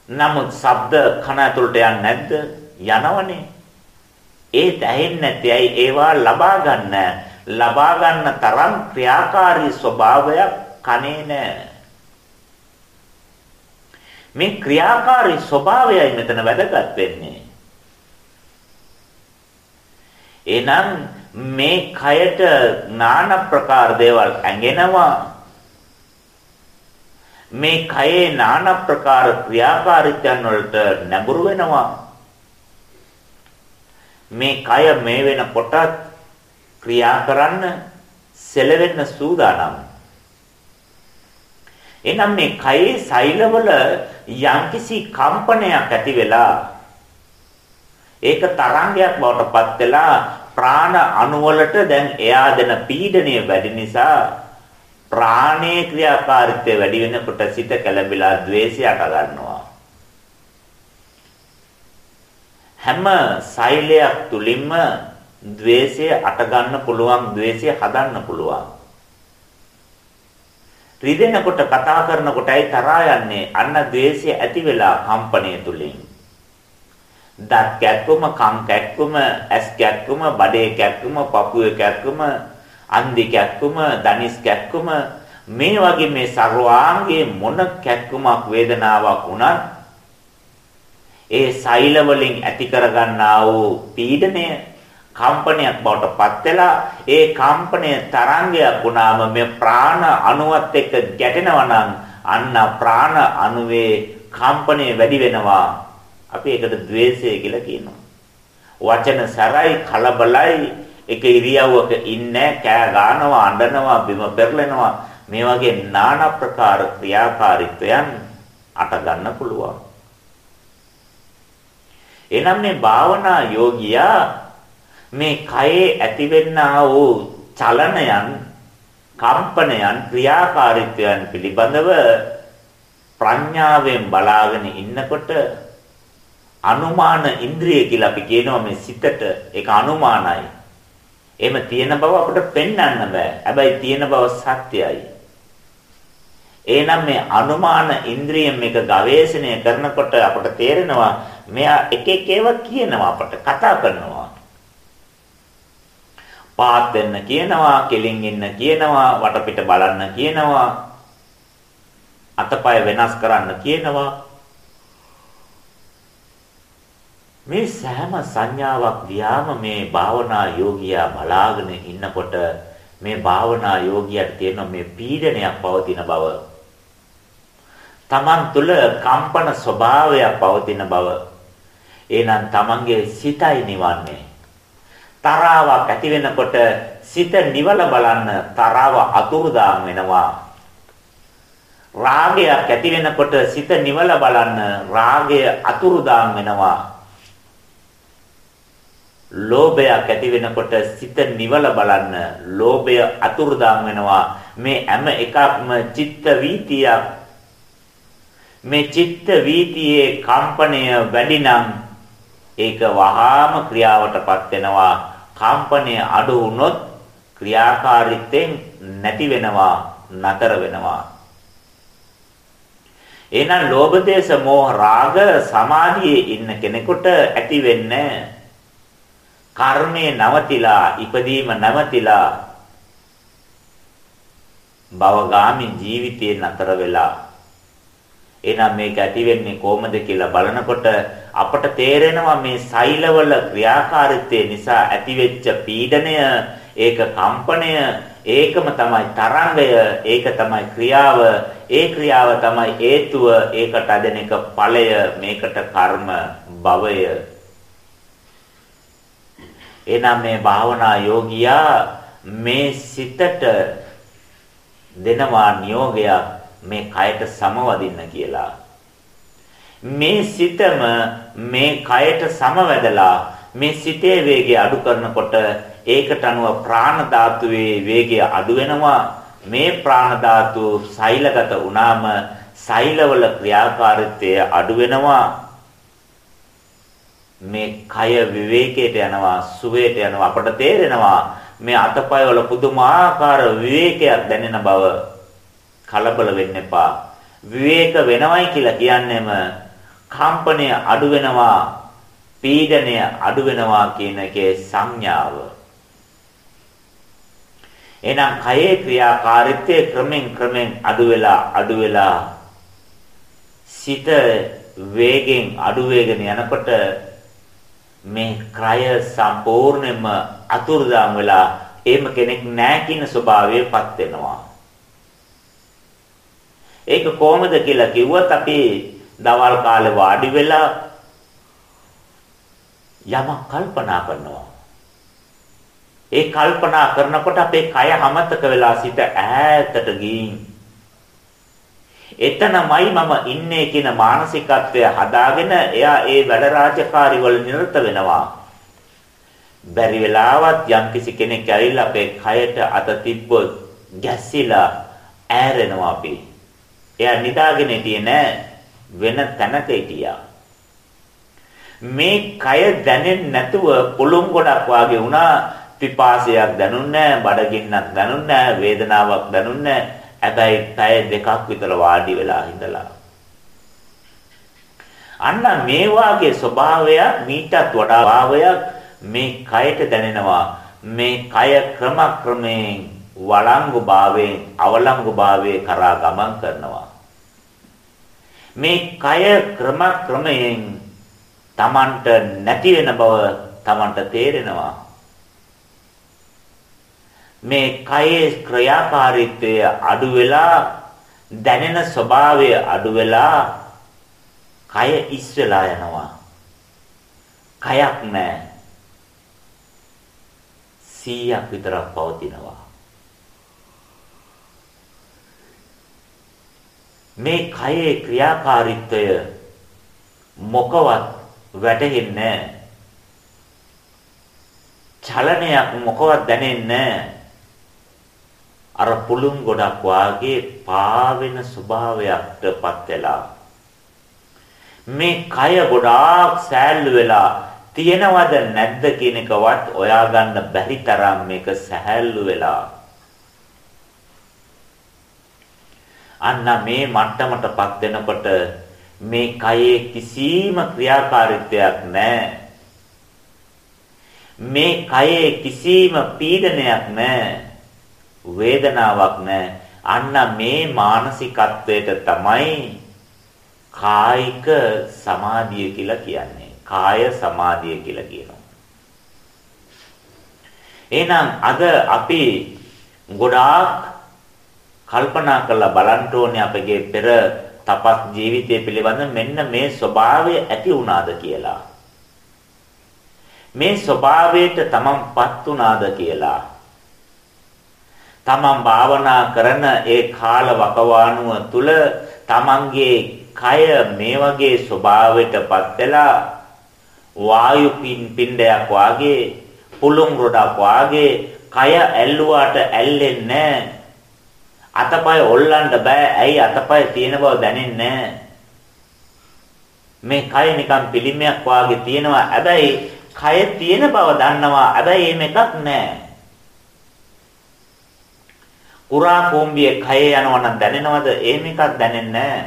නමුත් ශබ්ද කන ඇතුළට යන්නේ නැද්ද? යනවනේ. ඒත් ඇහෙන්නේ නැති අය ඒවා ලබා ගන්න ලබා ගන්න තරම් ක්‍රියාකාරී ස්වභාවයක් කනේ නැහැ. මේ ක්‍රියාකාරී ස්වභාවයයි මෙතන වැදගත් වෙන්නේ. එහෙනම් මේ කයට নানা ප්‍රකාර දේවල් ඇඟෙනවා මේ කයේ নানা ප්‍රකාර ක්‍රියාකාරීත්වයන් වලට නැඹුරු වෙනවා මේ කය මේ වෙනකොට ක්‍රියා කරන්න සෙලවෙන්න සූදානම් එනම් මේ කයේ සෛලවල යම්කිසි කම්පනයක් ඇති වෙලා ඒක තරංගයක් බවට පත් වෙලා ප්‍රාණ අණුවලට දැන් එයා දෙන පීඩණය වැඩි නිසා ප්‍රාණයේ ක්‍රියාකාරීත්වය වැඩි වෙනකොට සිත කැළඹිලා द्वේෂයට ගන්නවා. හැම සෛලයක් තුලින්ම द्वේෂය අට ගන්න පුළුවන් द्वේෂය හදන්න පුළුවන්. රිදෙනකොට කතා කරනකොටයි තරහා යන්නේ. අන්න द्वේෂය ඇති වෙලා කම්පණය තුලින්. දත් කැක්කුම, කන් කැක්කුම, ඇස් කැක්කුම, බඩේ කැක්කුම, පපුවේ කැක්කුම, අන්දි කැක්කුම, දනිස් කැක්කුම මේ වගේ මේ ਸਰවාංගයේ මොන කැක්කුමක් වේදනාවක් වුණත් ඒ සෛල වලින් ඇති කරගන්නා වූ පීඩනය කම්පනයක් බවට පත් වෙලා ඒ කම්පනය තරංගයක් වුණාම මේ ප්‍රාණ අණුවත් එක්ක ගැටෙනවා නම් අන්න ප්‍රාණ අණුවේ කම්පනය වැඩි වෙනවා. අපි ඒකට ද්වේෂය කියලා කියනවා. වචන සරයි කලබලයි එක ඉරියව්වක ඉන්නේ කෑ ගන්නවා අඬනවා බිම පෙරලෙනවා මේ වගේ নানা ප්‍රකාර ක්‍රියාකාරීත්වයන් අට ගන්න පුළුවන්. එනම් මේ භාවනා යෝගියා මේ කයේ ඇතිවෙනා වූ චලනයන් කම්පනයන් ක්‍රියාකාරීත්වයන් පිළිබඳව ප්‍රඥාවෙන් බලාගෙන ඉන්නකොට අනුමාන ඉන්ද්‍රිය කියලා අපි කියනවා මේ සිතට ඒක අනුමානයි. එහෙම තියෙන බව අපිට පෙන්වන්න බෑ. හැබැයි තියෙන බව සත්‍යයි. එහෙනම් මේ අනුමාන ඉන්ද්‍රියෙන් මේක ගවේෂණය කරනකොට අපට තේරෙනවා මෙයා එක එක ඒවා කියනවා අපට කතා කරනවා. පාත් වෙන්න කියනවා, කෙලින් ඉන්න කියනවා, වටපිට බලන්න කියනවා, අතපය වෙනස් කරන්න කියනවා. මේ සෑම සංඥාවක් දිහාම මේ භාවනා යෝගියා බලාගෙන ඉන්නකොට මේ භාවනා යෝගියාට තියෙන මේ පීඩනයක් පවතින බව. තමන් තුළ කම්පන ස්වභාවයක් පවතින බව. එහෙනම් තමන්ගේ සිතයි නිවන්නේ. තරාවක් ඇති වෙනකොට සිත නිවල බලන්න තරාව අතුරුදාම් වෙනවා. රාගයක් ඇති වෙනකොට සිත නිවල බලන්න රාගය අතුරුදාම් වෙනවා. ලෝභයක් ඇති වෙනකොට සිත නිවල බලන්න ලෝභය අතුරුදාම් වෙනවා. මේ හැම එකක්ම චිත්ත වීතියක්. මේ චිත්ත වීතියේ කම්පණය වැඩි නම් ඒක වහාම ක්‍රියාවටපත් වෙනවා. කම්පණය අඩු වුණොත් ක්‍රියාකාරීත්වයෙන් නැති වෙනවා නතර වෙනවා. එහෙනම් ලෝභ දේශ මොහ රාග සමාධියේ ඉන්න කෙනෙකුට ඇති වෙන්නේ කර්මය නවතිලා ඉපදීම නවතිලා භවගාමි ජීවිතේ නතර වෙලා. එහෙනම් මේක ඇති වෙන්නේ කොහොමද කියලා බලනකොට අපට තේරෙනවා මේ සෛලවල ක්‍රියාකාරීත්වය නිසා ඇතිවෙච්ච පීඩනය ඒක කම්පණය ඒකම තමයි තරංගය ඒක තමයි ක්‍රියාව ඒ ක්‍රියාව තමයි හේතුව ඒකට අදෙන එක ඵලය මේකට කර්ම භවය. එහෙනම් මේ භාවනා යෝගියා මේ සිතට දෙනවා නියෝගයක් මේ කයට සමවදින්න කියලා. මේ සිතම මේ කයට සමවැදලා මේ සිතේ වේගය අඩු කරනකොට ඒකට අනුව ප්‍රාණ ධාතුවේ වේගය අඩු වෙනවා. මේ ප්‍රාණ ධාතු සෛලගත වුණාම සෛලවල ක්‍රියාකාරීත්වය අඩු වෙනවා. මේ කය විවේකයට යනවා සුවයට යනවා අපට තේරෙනවා මේ අතපය වල පුදුමාකාර විවේකයක් දැනෙන බව කලබල වෙන්න එපා. විවේක වෙනවයි කියලා කියන්නේම කම්පණය අඩු වෙනවා පීඩනය අඩු වෙනවා කියන එකේ සංඥාව. එහෙනම් කයේ ක්‍රියාකාරීත්වය ක්‍රමෙන් ක්‍රමෙන් අඩු වෙලා අඩු වෙලා සිත වේගෙන් අඩු වේගෙන යනකොට මේ ක්‍රය සම්පූර්ණයෙන්ම අතුරුදාම් වෙලා එහෙම කෙනෙක් නැහැ කියන ස්වභාවයටපත් වෙනවා. ඒක කොහොමද කියලා කිව්වොත් අපි දවල් කාලේ වාඩි වෙලා යමක් කල්පනා කරනවා. ඒ කල්පනා කරනකොට අපේ කය අමතක වෙලා සිට ඈතට ගින් එතනමයි මම ඉන්නේ කියන මානසිකත්වය හදාගෙන එයා ඒ වැඩ රාජකාරි වල නිරත වෙනවා. බැරි වෙලාවත් යම්කිසි කෙනෙක් ඇවිල්ලා අපේ කයට අත තිබ්බොත් ගැස්සිලා ඈරෙනවා අපි. එයා නිදාගෙන හිටියේ නෑ වෙන තැනක හිටියා. මේ කය දැනෙන්නේ නැතුව පුළුම් ගොඩක් වාගේ වුණා පිපාසයක් දැනුන්නේ නැහැ බඩගින්නක් දැනුන්නේ නැහැ වේදනාවක් දැනුන්නේ නැහැ හැබැයි පැය දෙකක් විතර වාඩි වෙලා ඉඳලා. අන්න මේ වාගේ ස්වභාවය මීටත් වඩා භාවයක් මේ කයට දැනෙනවා. මේ කය ක්‍රමක්‍රමයෙන් වළංගු භාවයෙන් අවලංගු භාවයේ කරා ගමන් කරනවා. මේ කය ක්‍රමක්‍රමයෙන් Tamanට නැති වෙන බව Tamanට තේරෙනවා. මේ කයේ ක්‍රියාකාරීත්වය අඩු වෙලා දැනෙන ස්වභාවය අඩු වෙලා කය ඉස් වෙලා යනවා. කයක් නැහැ. 100ක් විතරක් පවතිනවා. මේ කයේ ක්‍රියාකාරීත්වය මොකවත් වැටෙන්නේ චලනයක් මොකවත් දැනෙන්නේ අර පුළුන් ගොඩක් වාගේ පාවෙන ස්වභාවයකටපත් වෙලා මේ කය ගොඩාක් සෑල්ලු වෙලා තියෙනවද නැද්ද කියන එකවත් හොයාගන්න බැරි තරම් මේක සැහැල්ලු වෙලා අන්න මේ මට්ටමටපත් වෙනකොට මේ කයේ කිසිම ක්‍රියාකාරීත්වයක් නැහැ. මේ කයේ කිසිම පීඩනයක් නැහැ. වේදනාවක් නැහැ. අන්න මේ මානසිකත්වයට තමයි කායික සමාධිය කියලා කියන්නේ. කාය සමාධිය කියලා කියනවා. එහෙනම් අද අපි ගොඩාක් කල්පනා කරලා බලන්න ඕනේ අපගේ පෙර තපස් ජීවිතය පිළිබඳ මෙන්න මේ ස්වභාවය ඇති වුණාද කියලා. මේ ස්වභාවයට තමන්පත් වුණාද කියලා. තමන් භාවනා කරන ඒ කාල වකවානුව තුල තමන්ගේ කය මේ වගේ ස්වභාවයටපත් වෙලා වායු පින්ඩයක් වාගේ පුළුන් රොඩක් වාගේ කය ඇල්ලුවාට ඇල්ලෙන්නේ නැහැ අතපය ඔල්ලන්න බෑ. ඇයි අතපය තියෙන බව දැනෙන්නේ මේ කය නිකන් පිළිමයක් වාගේ තියෙනවා. හැබැයි කය තියෙන බව දන්නවා. හැබැයි මේක එකක් නෑ. කුරා කෝම්බියේ කය යනවා නම් දැනෙනවද? එහෙම එකක් දැනෙන්නේ නෑ.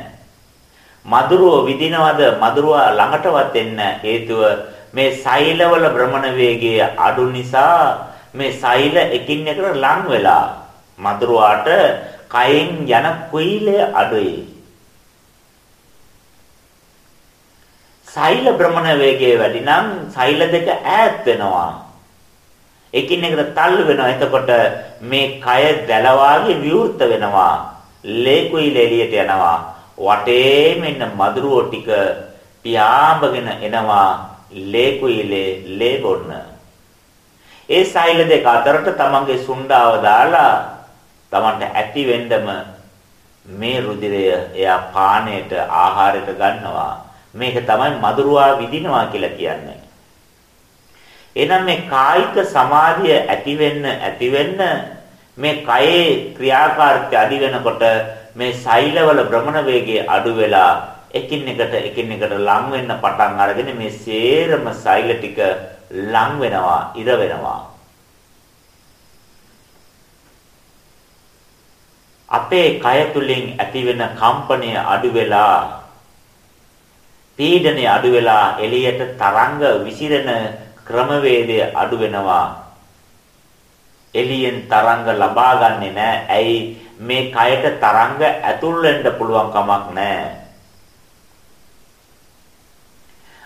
මදුරුව විදිනවද? මදුරුව ළඟටවත් එන්න හේතුව මේ සෛලවල භ්‍රමණ වේගය අඩු නිසා මේ සෛල එකින් එකට ලං වෙලා මදුරුවාට කයෙන් යන කුයිලය අඩුයි. සෛල භ්‍රමණ වේගය වැඩි නම් සෛල දෙක ඈත් වෙනවා. එකින් එකට තල්ලු වෙනවා. එතකොට මේ කය දැලවාගේ විවෘත වෙනවා. ලේ කුයිල එළියට යනවා. වටේම ඉන්න මදුරුව ටික පියාඹගෙන එනවා. ලේ කුයිලේ ලේ බොන්න. ඒ සෛල දෙක අතරට තමන්ගේ සුණ්ඩාව දාලා Tamanට ඇති වෙන්නම මේ රුධිරය එයා පානයට ආහාරයට ගන්නවා. මේක තමයි මధుරවා විදිනවා කියලා කියන්නේ. එහෙනම් මේ කායික සමාධිය ඇති වෙන්න ඇති වෙන්න මේ කයේ ක්‍රියාකාරීත්වය අඩි වෙනකොට මේ සෛලවල භ්‍රමණ වේගය අඩු වෙලා එකින් එකට එකින් එකට ලං වෙන්න පටන් අරගෙන මේ සේරම සෛල ටික ලං වෙනවා ඉර වෙනවා. අපේ කය තුලින් ඇතිවෙන කම්පනය අඩු වෙලා පීඩනය අඩු වෙලා එළියට තරංග විසිරෙන ක්‍රමවේදය අඩු වෙනවා. එළියෙන් තරංග ලබා ගන්නෙ නෑ. ඇයි මේ කයට තරංග ඇතුල් වෙන්න පුළුවන් කමක් නෑ.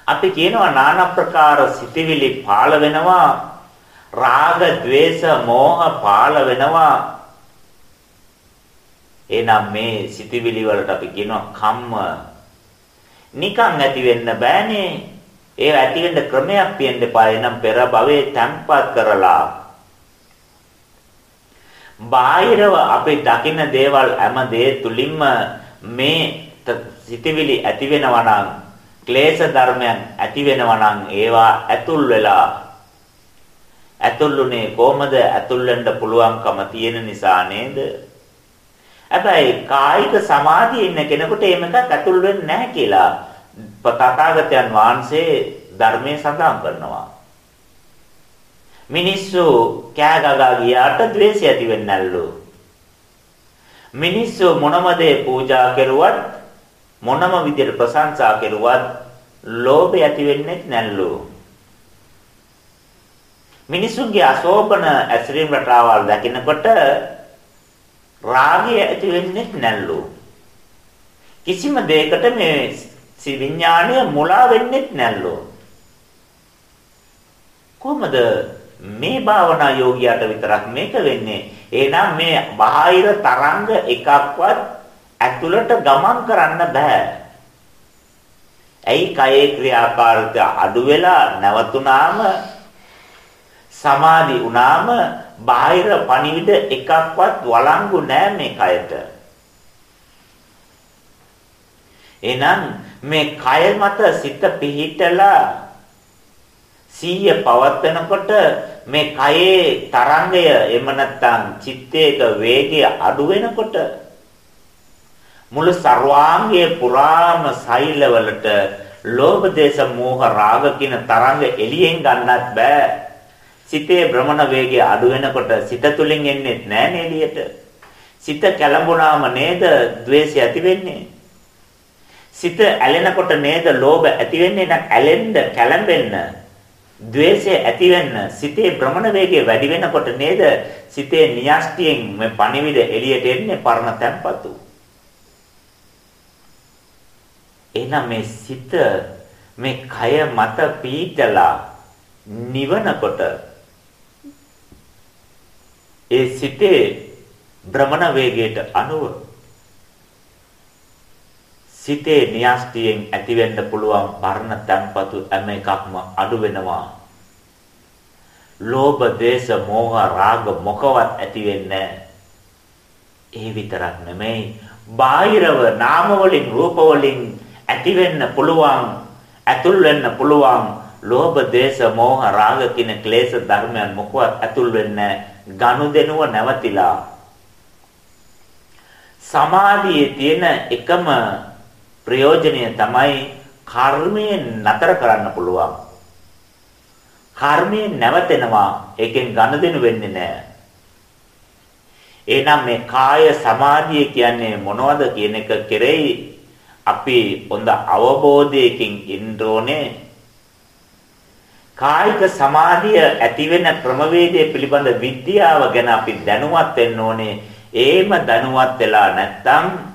අපි කියනවා নানা ප්‍රකාර සිතිවිලි පාළ වෙනවා. රාග, ద్వේෂ, මෝහ පාළ වෙනවා. එහෙනම් මේ සිතිවිලි වලට අපි කියනවා කම්ම නිකන් ඇති වෙන්න බෑනේ ඒ ඇති වෙන්න ක්‍රමයක් තියෙන්න එපා. එනම් පෙර භවයේ තැම්පත් කරලා. බාහිරව අපි දකින දේවල් හැම දේ තුලින්ම මේ සිතිවිලි ඇති වෙනවා නම් ක්ලේශ ධර්මයන් ඇති වෙනවා නම් ඒවා ඇතුල් වෙලා ඇතුල්ුනේ කොහමද? ඇතුල් වෙන්න පුළුවන්කම තියෙන නිසා නේද? හැබැයි කායික සමාධියේ ඉන්න කෙනෙකුට එහෙම එකක් ඇතුල් වෙන්නේ නැහැ කියලා. තථාගතයන් වහන්සේ ධර්මයේ සඳහන් කරනවා. මිනිස්සු කෑ ගගා ගියාට ද්වේෂය ඇති වෙන්නේ නැල්ලු. මිනිස්සු මොනම දේ පූජා කෙරුවත් මොනම විදියට ප්‍රශංසා කෙරුවත් ලෝභය ඇති වෙන්නේ නැල්ලු. මිනිසුන්ගේ අශෝභන ඇසිරීම රටාවල් දකිනකොට රාගය ඇති වෙන්නේ නැල්ලු. කිසිම දෙයකට මේ විඥාණය මුලා වෙන්නේ නැල්ලු. කොහොමද මේ භාවනා යෝගියාට විතරක් මේක වෙන්නේ? එහෙනම් මේ බාහිර තරංග එකක්වත් ඇතුළට ගමන් කරන්න බෑ. ඇයි කයේ ක්‍රියාකාරීත්වය අඩු වෙලා නැවතුනාම සමාධි වුණාම බාහිර පණිවිඩ එකක්වත් වළංගු නෑ මේ කයට. එහෙනම් මේ කය මත සිත පිහිටලා සීය පවත්නකොට මේ කයේ තරංගය එම නැත්තම් චිත්තේක වේගය අඩු වෙනකොට මුළු සර්වාංගයේ පුරාම සෛලවලට ලෝභ දේශ මෝහ රාග කින තරංග එළියෙන් ගන්නත් බෑ. සිතේ භ්‍රමණ වේගය අඩු වෙනකොට සිත තුලින් එන්නේ නැහැ එළියට සිත කැළඹුණාම නේද? द्वේෂය ඇති වෙන්නේ. සිත ඇලෙනකොට නේද ලෝභ ඇති වෙන්නේ නැත්නම් ඇලෙන්න කැළඹෙන්න ද්වේෂය ඇති වෙන්න සිතේ භ්‍රමණ වේගය වැඩි වෙනකොට නේද සිතේ නියස්තියෙන් මේ පණිවිඩ එළියට එන්නේ පරණ තැම්පතු එහෙනම් මේ සිත මේ කය මත පීඩලා නිවනකොට ඒ සිතේ භ්‍රමණ වේගයට අනුව සිතේ න්‍යාස්තියෙන් ඇතිවෙන්න පුළුවන් පරණ තන්පතු හැම එකක්ම අඩු වෙනවා. ලෝභ, දේශ, මෝහ, රාග මොකවත් ඇති වෙන්නේ ඒ විතරක් නෙමෙයි බාහිරව නාම වලින් රූප වලින් ඇති වෙන්න පුළුවන් ඇතුල් වෙන්න පුළුවන් ලෝභ දේශ මෝහ රාග කියන ක්ලේශ ධර්මයන් මොකවත් ඇතුල් වෙන්නේ ගනුදෙනුව නැවතිලා. සමාධියේ තියෙන එකම ප්‍රයෝජනය තමයි කර්මය නතර කරන්න පුළුවන්. කර්මය නැවතෙනවා. ඒකෙන් ගනුදෙනු වෙන්නේ නැහැ. එහෙනම් මේ කාය සමාධිය කියන්නේ මොනවද කියන එක කෙරෙහි අපි හොඳ අවබෝධයකින් ඉන්න ඕනේ. කායික සමාධිය ඇති වෙන ක්‍රමවේදය පිළිබඳ විද්‍යාව ගැන අපි දැනුවත් වෙන්න ඕනේ. ඒම දැනුවත් වෙලා නැත්නම්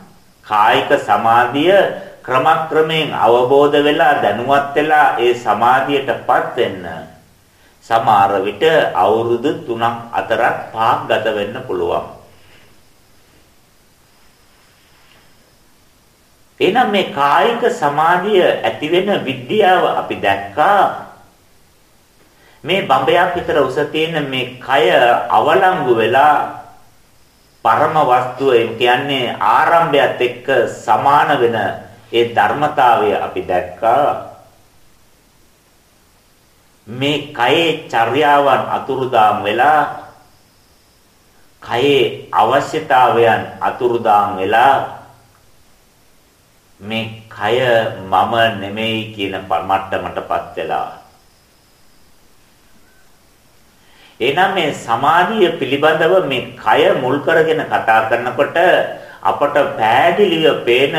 කායික සමාධිය ක්‍රමක්‍රමයෙන් අවබෝධ වෙලා දැනුවත් වෙලා ඒ සමාධියටපත් වෙන්න සමහර විට අවුරුදු 3ක් 4ක් 5ක් ගත වෙන්න පුළුවන්. එහෙනම් මේ කායික සමාධිය ඇති වෙන විද්‍යාව අපි දැක්කා මේ බඹයක් විතර උස තියෙන මේ කය අවලංගු වෙලා පරම වස්තුව කියන්නේ ආරම්භයත් එක්ක සමාන වෙන ඒ ධර්මතාවය අපි දැක්කා. මේ කයේ චර්යාවන් අතුරුදාම් වෙලා කයේ අවශ්‍යතාවයන් අතුරුදාම් වෙලා මේ කය මම නෙමෙයි කියන මට්ටමටපත් වෙලා එහෙනම් මේ සමාධිය පිළිබඳව මේ කය මුල් කරගෙන කතා කරනකොට අපට පෑදිලිව පේන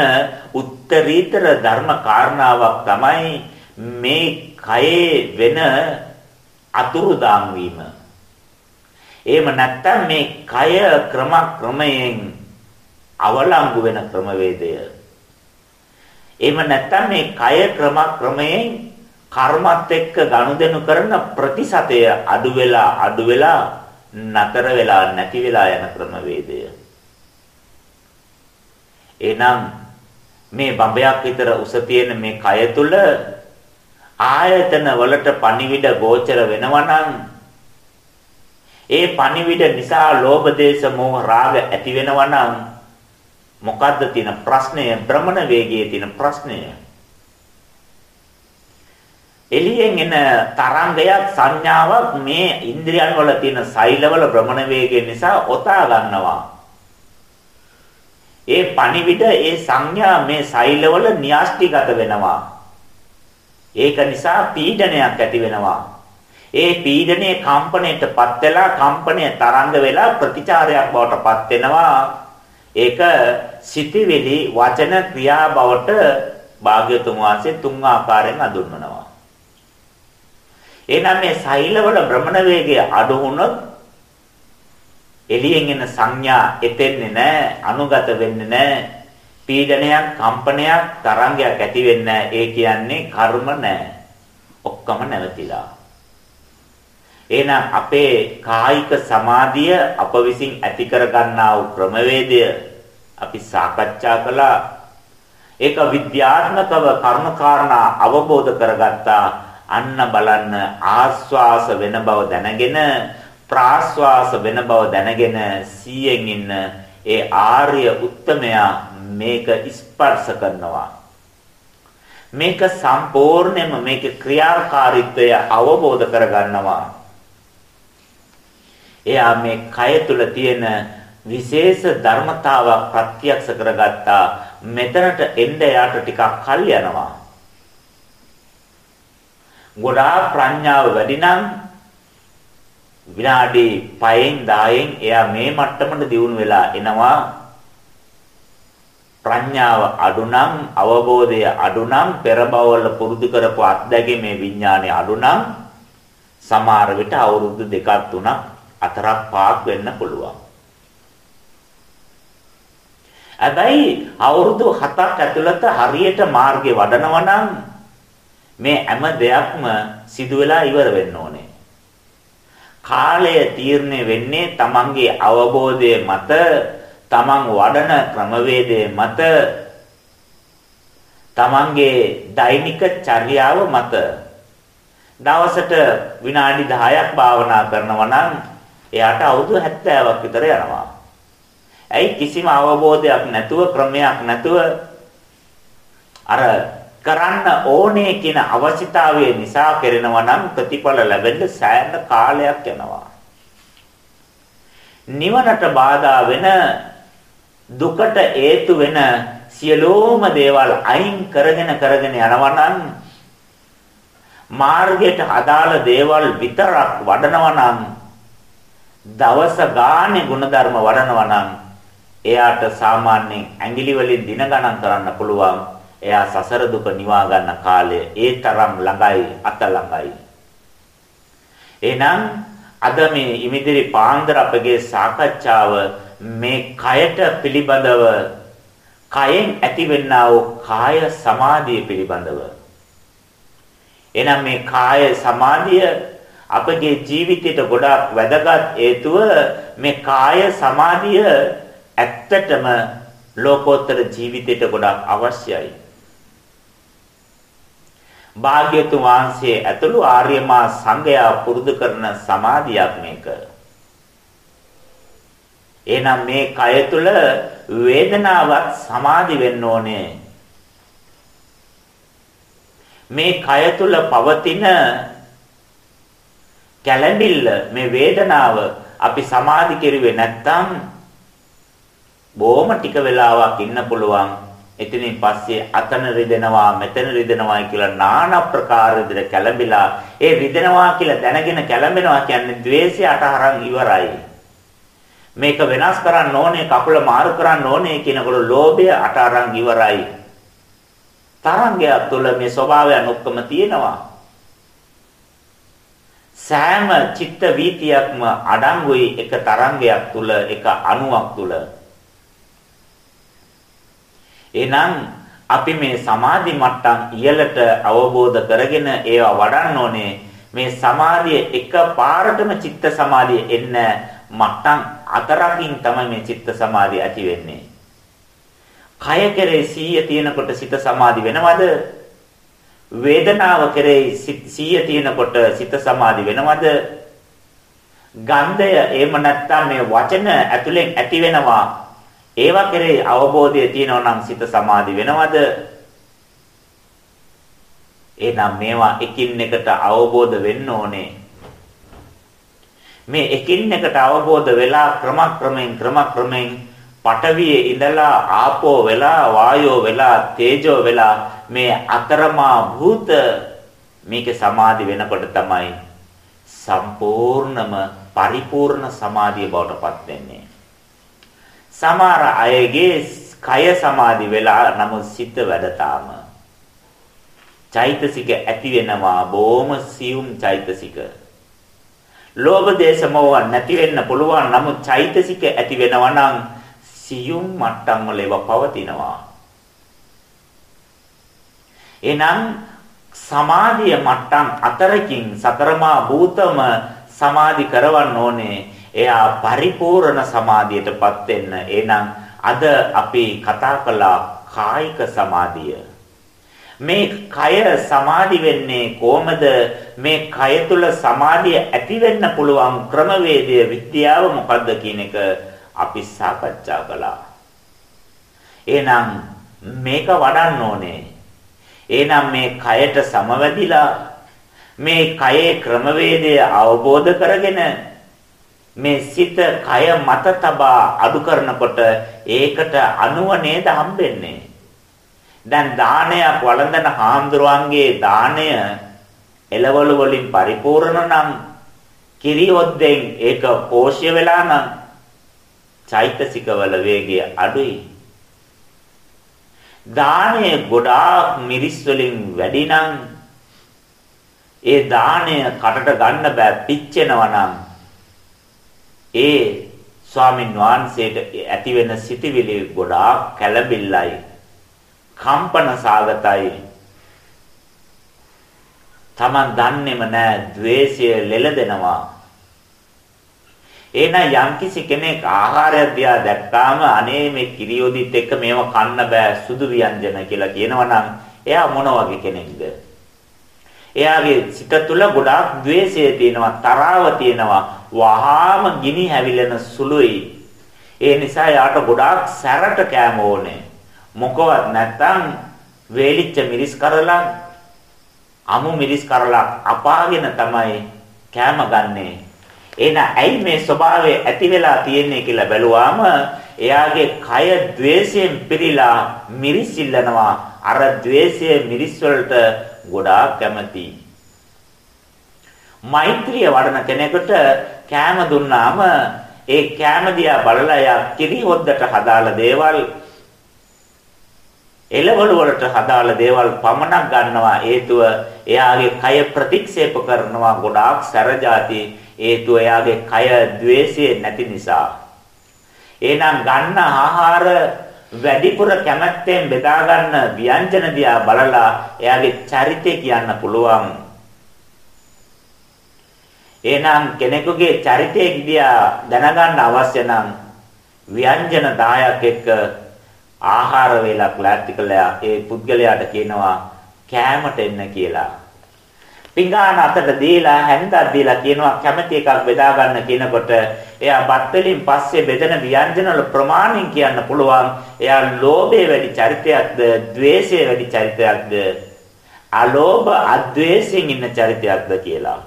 උත්තරීතර ධර්ම කාරණාවක් තමයි මේ කයේ වෙන අතුරුදාන් වීම. එහෙම නැත්නම් මේ කය ක්‍රමක්‍රමයෙන් අවලංගු වෙන ක්‍රමවේදය. එහෙම නැත්නම් මේ කය ක්‍රමක්‍රමයෙන් කර්මත් එක්ක ගනුදෙනු කරන ප්‍රතිශතය අඩු වෙලා අඩු වෙලා නතර වෙලා නැති වෙලා යන ක්‍රමවේදය. එහෙනම් මේ බඹයක් විතර උස තියෙන මේ කය තුල ආයතන වලට පණිවිඩ ගෝචර වෙනවා නම් ඒ පණිවිඩ නිසා ලෝභ දේශ මොහ රාග ඇති වෙනවා නම් මොකද්ද තියෙන ප්‍රශ්නය භ්‍රමණ වේගයේ තියෙන ප්‍රශ්නය එළියෙන් එන තරංගයක් සංඥාවක් මේ ඉන්ද්‍රියන් වල තියෙන සෛලවල භ්‍රමණ වේගය නිසා ඔතා ගන්නවා. ඒ පණිවිඩ ඒ සංඥා මේ සෛලවල න්‍යාස්ටිගත වෙනවා. ඒක නිසා පීඩනයක් ඇති වෙනවා. ඒ පීඩනයේ කම්පණයටපත් වෙලා කම්පණය තරංග වෙලා ප්‍රතිචාරයක් බවට පත් වෙනවා. ඒක සිටිවිලි වචන ක්‍රියා බවට භාග්‍යතුන් වහන්සේ තුන් ආකාරයෙන් අඳුන්වනවා. එහෙනම් මේ සෛලවල භ්‍රමණ වේගය අඩු වුණොත් එළියෙන් එන සංඥා එතෙන්නේ නැහැ, අනුගත වෙන්නේ නැහැ. පීඩනයක්, කම්පනයක්, තරංගයක් ඇති වෙන්නේ ඒ කියන්නේ කර්ම නැහැ. ඔක්කොම නැවතිලා. එහෙනම් අපේ කායික සමාධිය අප විසින් ඇති කර ගන්නා වූ ක්‍රමවේදය අපි සාකච්ඡා කළා. ඒක විද්‍යාත්මකව කර්මකාරණා අවබෝධ කරගත්තා. අන්න බලන්න ආස්වාස වෙන බව දැනගෙන ප්‍රාස්වාස වෙන බව දැනගෙන සීයෙන් ඉන්න ඒ ආර්ය උත්තමයා මේක ස්පර්ශ කරනවා මේක සම්පූර්ණයෙන්ම මේකේ ක්‍රියාකාරීත්වය අවබෝධ කරගන්නවා. එයා මේ කය තුල තියෙන විශේෂ ධර්මතාවක් ප්‍රත්‍යක්ෂ කරගත්තා. මෙතනට එන්න යාට ටිකක් කල් යනවා. ගොඩාක් ප්‍රඥාව වැඩි නම් විනාඩි 5න් 10න් එයා මේ මට්ටමට දියුණු වෙලා එනවා. ප්‍රඥාව අඩු නම් අවබෝධය අඩු නම් පෙර බවවල පුරුදු කරපු අත්දැකීමේ විඥානය අඩු නම් සමහර විට අවුරුදු දෙකක් තුනක් හතරක් පහක් වෙන්න පුළුවන්. හැබැයි අවුරුදු 7ක් ඇතුළත හරියට මාර්ගේ වඩනවා නම් මේ හැම දෙයක්ම සිදු වෙලා ඉවර වෙන්න ඕනේ. කාලය තීරණය වෙන්නේ Tamange අවබෝධය මත Taman වඩන ක්‍රමවේදයේ මත Tamange දෛනික චර්යාව මත දවසට විනාඩි 10ක් භාවනා කරනවා නම් එයාට අවුරුදු 70ක් විතර යනවා. ඇයි කිසිම අවබෝධයක් නැතුව ක්‍රමයක් නැතුව අර කරන්න ඕනේ කියන අවශ්‍යතාවය නිසා කරනවා නම් ප්‍රතිඵල ලැබෙන්න සෑහෙන කාලයක් යනවා. නිවනට බාධා වෙන දුකට හේතු වෙන සියලෝම දේවල් අයින් කරගෙන කරගෙන යනවා නම් මාර්ගයට අදාළ දේවල් විතරක් වඩනවා නම් දවස ගානේ ಗುಣධර්ම වඩනවා නම් එයාට සාමාන්‍යයෙන් ඇඟිලි වලින් දින ගණන් කරන්න පුළුවන්. එයා සසර දුක නිවා ගන්න කාලය ඒ තරම් ළඟයි අත ළඟයි. එහෙනම් අද මේ ඉමිදිරි පාන්දර අපගේ සාකච්ඡාව මේ කයට පිළිබඳව කයෙන් ඇතිවෙනා වූ කාය සමාධිය පිළිබඳව. එහෙනම් මේ කාය සමාධිය අපගේ ජීවිතයට ගොඩාක් වැදගත් හේතුව මේ කාය සමාධිය ඇත්තටම ලෝකෝත්තර ජීවිතයට ගොඩාක් අවශ්‍යයි. භාග්‍යතුන් වහන්සේ ඇතුළු ආර්යමා සංඝයා පුරුදු කරන සමාධියක් මේක. එහෙනම් මේ කය තුල වේදනාවක් සමාධි වෙන්න ඕනේ. මේ කය තුල පවතින කැළඹිල්ල මේ වේදනාව අපි සමාධි කෙරුවේ නැත්නම් බොහොම ටික වෙලාවක් ඉන්න පුළුවන්. එතනින් පස්සේ අතන රිදෙනවා මෙතන රිදෙනවා කියලා নানা ප්‍රකාර විදිහට කැළඹිලා ඒ රිදෙනවා කියලා දැනගෙන කැළඹෙනවා කියන්නේ द्वේෂය අටහරන් ඉවරයි. මේක වෙනස් කරන්න ඕනේ කකුල මාරු කරන්න ඕනේ කියනකොට ලෝභය අටහරන් ඉවරයි. තරංගය තුළ මේ ස්වභාවයන් ඔක්කොම තියෙනවා. සෑම චිත්ත වීතියක්ම අඩංගුයි එක තරංගයක් තුළ එක අණුවක් තුළ එහෙනම් අපි මේ සමාධි මට්ටම් ඉහළට අවබෝධ කරගෙන ඒවා වඩන්න ඕනේ මේ සමාධිය එක පාරටම චිත්ත සමාධිය එන්න මට්ටම් අතරකින් තමයි මේ චිත්ත සමාධිය ඇති වෙන්නේ. කය කෙරේ සීය තියෙනකොට සිත සමාධි වෙනවද? වේදනාව කෙරේ සීය තියෙනකොට සිත සමාධි වෙනවද? ගන්ධය එහෙම නැත්නම් මේ වචන ඇතුලෙන් ඇති වෙනවා ඒවා කෙරෙහි අවබෝධය තියෙනවා නම් සිත සමාධි වෙනවද? එහෙනම් මේවා එකින් එකට අවබෝධ වෙන්න ඕනේ. මේ එකින් එකට අවබෝධ වෙලා ක්‍රමක්‍රමෙන් ක්‍රමක්‍රමෙන් පඨවියේ ඉඳලා ආපෝ වෙලා වායෝ වෙලා තේජෝ වෙලා මේ අතරමා භූත මේක සමාධි වෙනකොට තමයි සම්පූර්ණම පරිපූර්ණ සමාධිය බවට පත් වෙන්නේ. සමහර අයගේ කය සමාධි වෙලා නමුත් සිත වැඩතාම චෛතසික ඇති වෙනවා බොහොම සියුම් චෛතසික. ලෝභ දේශ මොහ නැති වෙන්න පුළුවන් නමුත් චෛතසික ඇති වෙනවා නම් සියුම් මට්ටම් වල ඒවා පවතිනවා. එනම් සමාධිය මට්ටම් අතරකින් සතරමා භූතම සමාධි කරවන්න ඕනේ. එයා පරිපූර්ණ සමාධියටපත් වෙන්න. එහෙනම් අද අපි කතා කළා කායික සමාධිය. මේ කය සමාධි වෙන්නේ කොහමද? මේ කය තුල සමාධිය ඇති වෙන්න පුළුවන් ක්‍රමවේදය විද්‍යාව මොකද්ද කියන එක අපි සාකච්ඡා කළා. එහෙනම් මේක වඩන්න ඕනේ. එහෙනම් මේ කයට සමවැදිලා මේ කයේ ක්‍රමවේදය අවබෝධ කරගෙන මේ සිත කය මත තබා අඩු කරනකොට ඒකට අනුව නේද හම්බෙන්නේ. දැන් දානයක් වළඳන හාමුදුරුවන්ගේ දාණය එළවලු වලින් පරිපූර්ණ නම් කිරියොද්දෙන් ඒක පෝෂ්‍ය වෙලා නම් චෛතසිකවල වේගය අඩුයි. දාණය ගොඩාක් මිරිස් වලින් වැඩි නම් ඒ දාණය කටට ගන්න බෑ පිච්චෙනවා නම් ඒ ස්වාමින් වහන්සේට ඇති වෙන සිටිවිලි ගොඩාක් කැළඹිල්ලයි කම්පන සාගතයි Taman දන්නේම නෑ द्वේෂය ලෙලදෙනවා එහෙනම් යම්කිසි කෙනෙක් ආහාරය දිහා දැක්කාම අනේ මේ කිරියොදිත් එක්ක මේව කන්න බෑ සුදු ව්‍යංජන කියලා කියනවනම් එයා මොන වගේ කෙනෙක්ද? එයාගේ සිත තුළ ගොඩාක් द्वේෂය තියෙනවා, තරාව තියෙනවා, වහාම ගිනි හැවිලෙන සුළුයි. ඒ නිසා යාට ගොඩාක් සැරට කෑම ඕනේ. මොකවත් නැත්තම් වේලිච්ච මිරිස් කරලා අමු මිරිස් කරලා අපාගෙන තමයි කෑම ගන්නෙ. එන ඇයි මේ ස්වභාවය ඇති වෙලා තියෙන්නේ කියලා බැලුවාම එයාගේ කය द्वේෂයෙන් පිරීලා මිරිස් ඉල්ලනවා. අර द्वේෂයේ මිරිස් වලට ගොඩාක් කැමතියි. මෛත්‍රිය වඩන කෙනෙකුට කෑම දුන්නාම ඒ කෑම දිහා බලලා යා කිරි හොද්දට හදාලා දේවල් එළවලු වලට හදාලා දේවල් පමණක් ගන්නවා. හේතුව එයාගේ කය ප්‍රතික්ෂේප කරනවා. ගොඩාක් සැරජාති හේතුව එයාගේ කය द्वේෂයේ නැති නිසා. එහෙනම් ගන්න ආහාර වැඩිපුර කැමැත්තෙන් බෙදා ගන්න ව්‍යංජන දිහා බලලා එයාගේ චරිතය කියන්න පුළුවන් එහෙනම් කෙනෙකුගේ චරිතය දිහා දැනගන්න අවශ්‍ය නම් ව්‍යංජන 10ක් එක්ක ආහාර වේලක් ලෑස්ති කළා ඒ පුද්ගලයාට කියනවා කෑමට එන්න කියලා. පිඟාන අතට දීලා හැන්දක් දීලා කියනවා කැමැති එකක් බෙදා ගන්න කියනකොට එයා බත් වලින් පස්සේ බෙදෙන ව්‍යංජන වල ප්‍රමාණින් කියන්න පුළුවන් එයා ලෝභයේ වැඩි චරිතයක්ද ද්වේෂයේ වැඩි චරිතයක්ද අලෝභ අද්වේෂයෙන් ඉන්න චරිතයක්ද කියලා.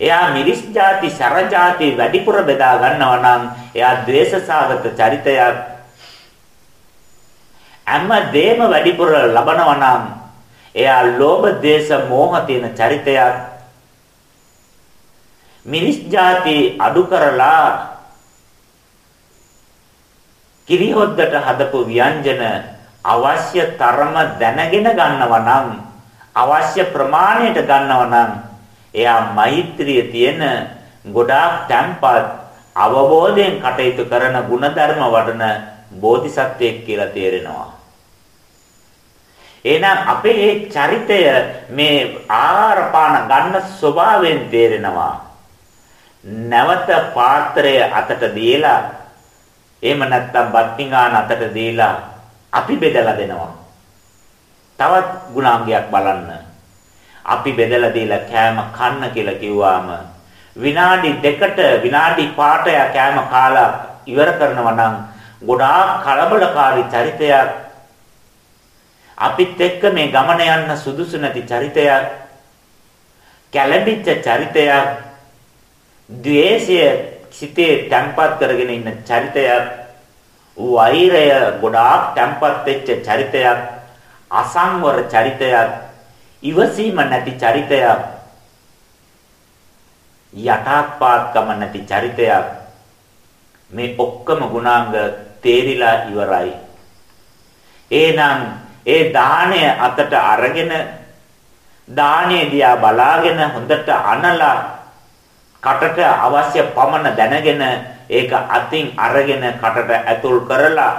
එයා මිරිස් ಜಾති සර ಜಾති වැඩිපුර බෙදා ගන්නවා නම් එයා ද්වේෂසාගත චරිතයක් හැම දෙම වැඩිපුර ලබනවා නම් එයා ලෝභ දේශ මෝහ තියෙන චරිතයක්. මිනිස් જાති අඩු කරලා කිරිහොද්දට හදපු ව්‍යංජන අවශ්‍ය තරම දැනගෙන ගන්නව නම් අවශ්‍ය ප්‍රමාණයට ගන්නව නම් එයා මෛත්‍රිය තියෙන ගොඩාක් තැම්පත් අවබෝධයෙන් කටයුතු කරන ಗುಣධර්ම වඩන බෝධිසත්වයෙක් කියලා තේරෙනවා. එහෙනම් අපේ මේ චරිතය මේ ආහාර පාන ගන්න ස්වභාවයෙන් තේරෙනවා. නැවත පාත්‍රය අතට දීලා එහෙම නැත්නම් බත්තිඟාන අතට දීලා අපි බෙදලා දෙනවා. තවත් ගුණාංගයක් බලන්න. අපි බෙදලා දීලා කෑම කන්න කියලා කිව්වාම විනාඩි දෙකට විනාඩි පාටය කෑම කාලා ඉවර කරනවා නම් ගොඩාක් කලබලකාරී චරිතයක් අපිත් එක්ක මේ ගමන යන්න සුදුසු නැති චරිතයක් කැළඹිච්ච චරිතයක් ද්වේෂය සිතේ තැම්පත් කරගෙන ඉන්න චරිතයක් වෛරය ගොඩාක් තැම්පත් වෙච්ච චරිතයක් අසංවර චරිතයක් ඉවසීම නැති චරිතයක් යටාත්පාත්කම නැති චරිතයක්. මේ ඔක්කොම ගුණාංග තේරිලා ඉවරයි. එහෙනම් ඒ දාණය අතට අරගෙන දාණය දිහා බලාගෙන හොඳට අනලා කටට අවශ්‍ය පමණ දැනගෙන ඒක අතින් අරගෙන කටට ඇතුල් කරලා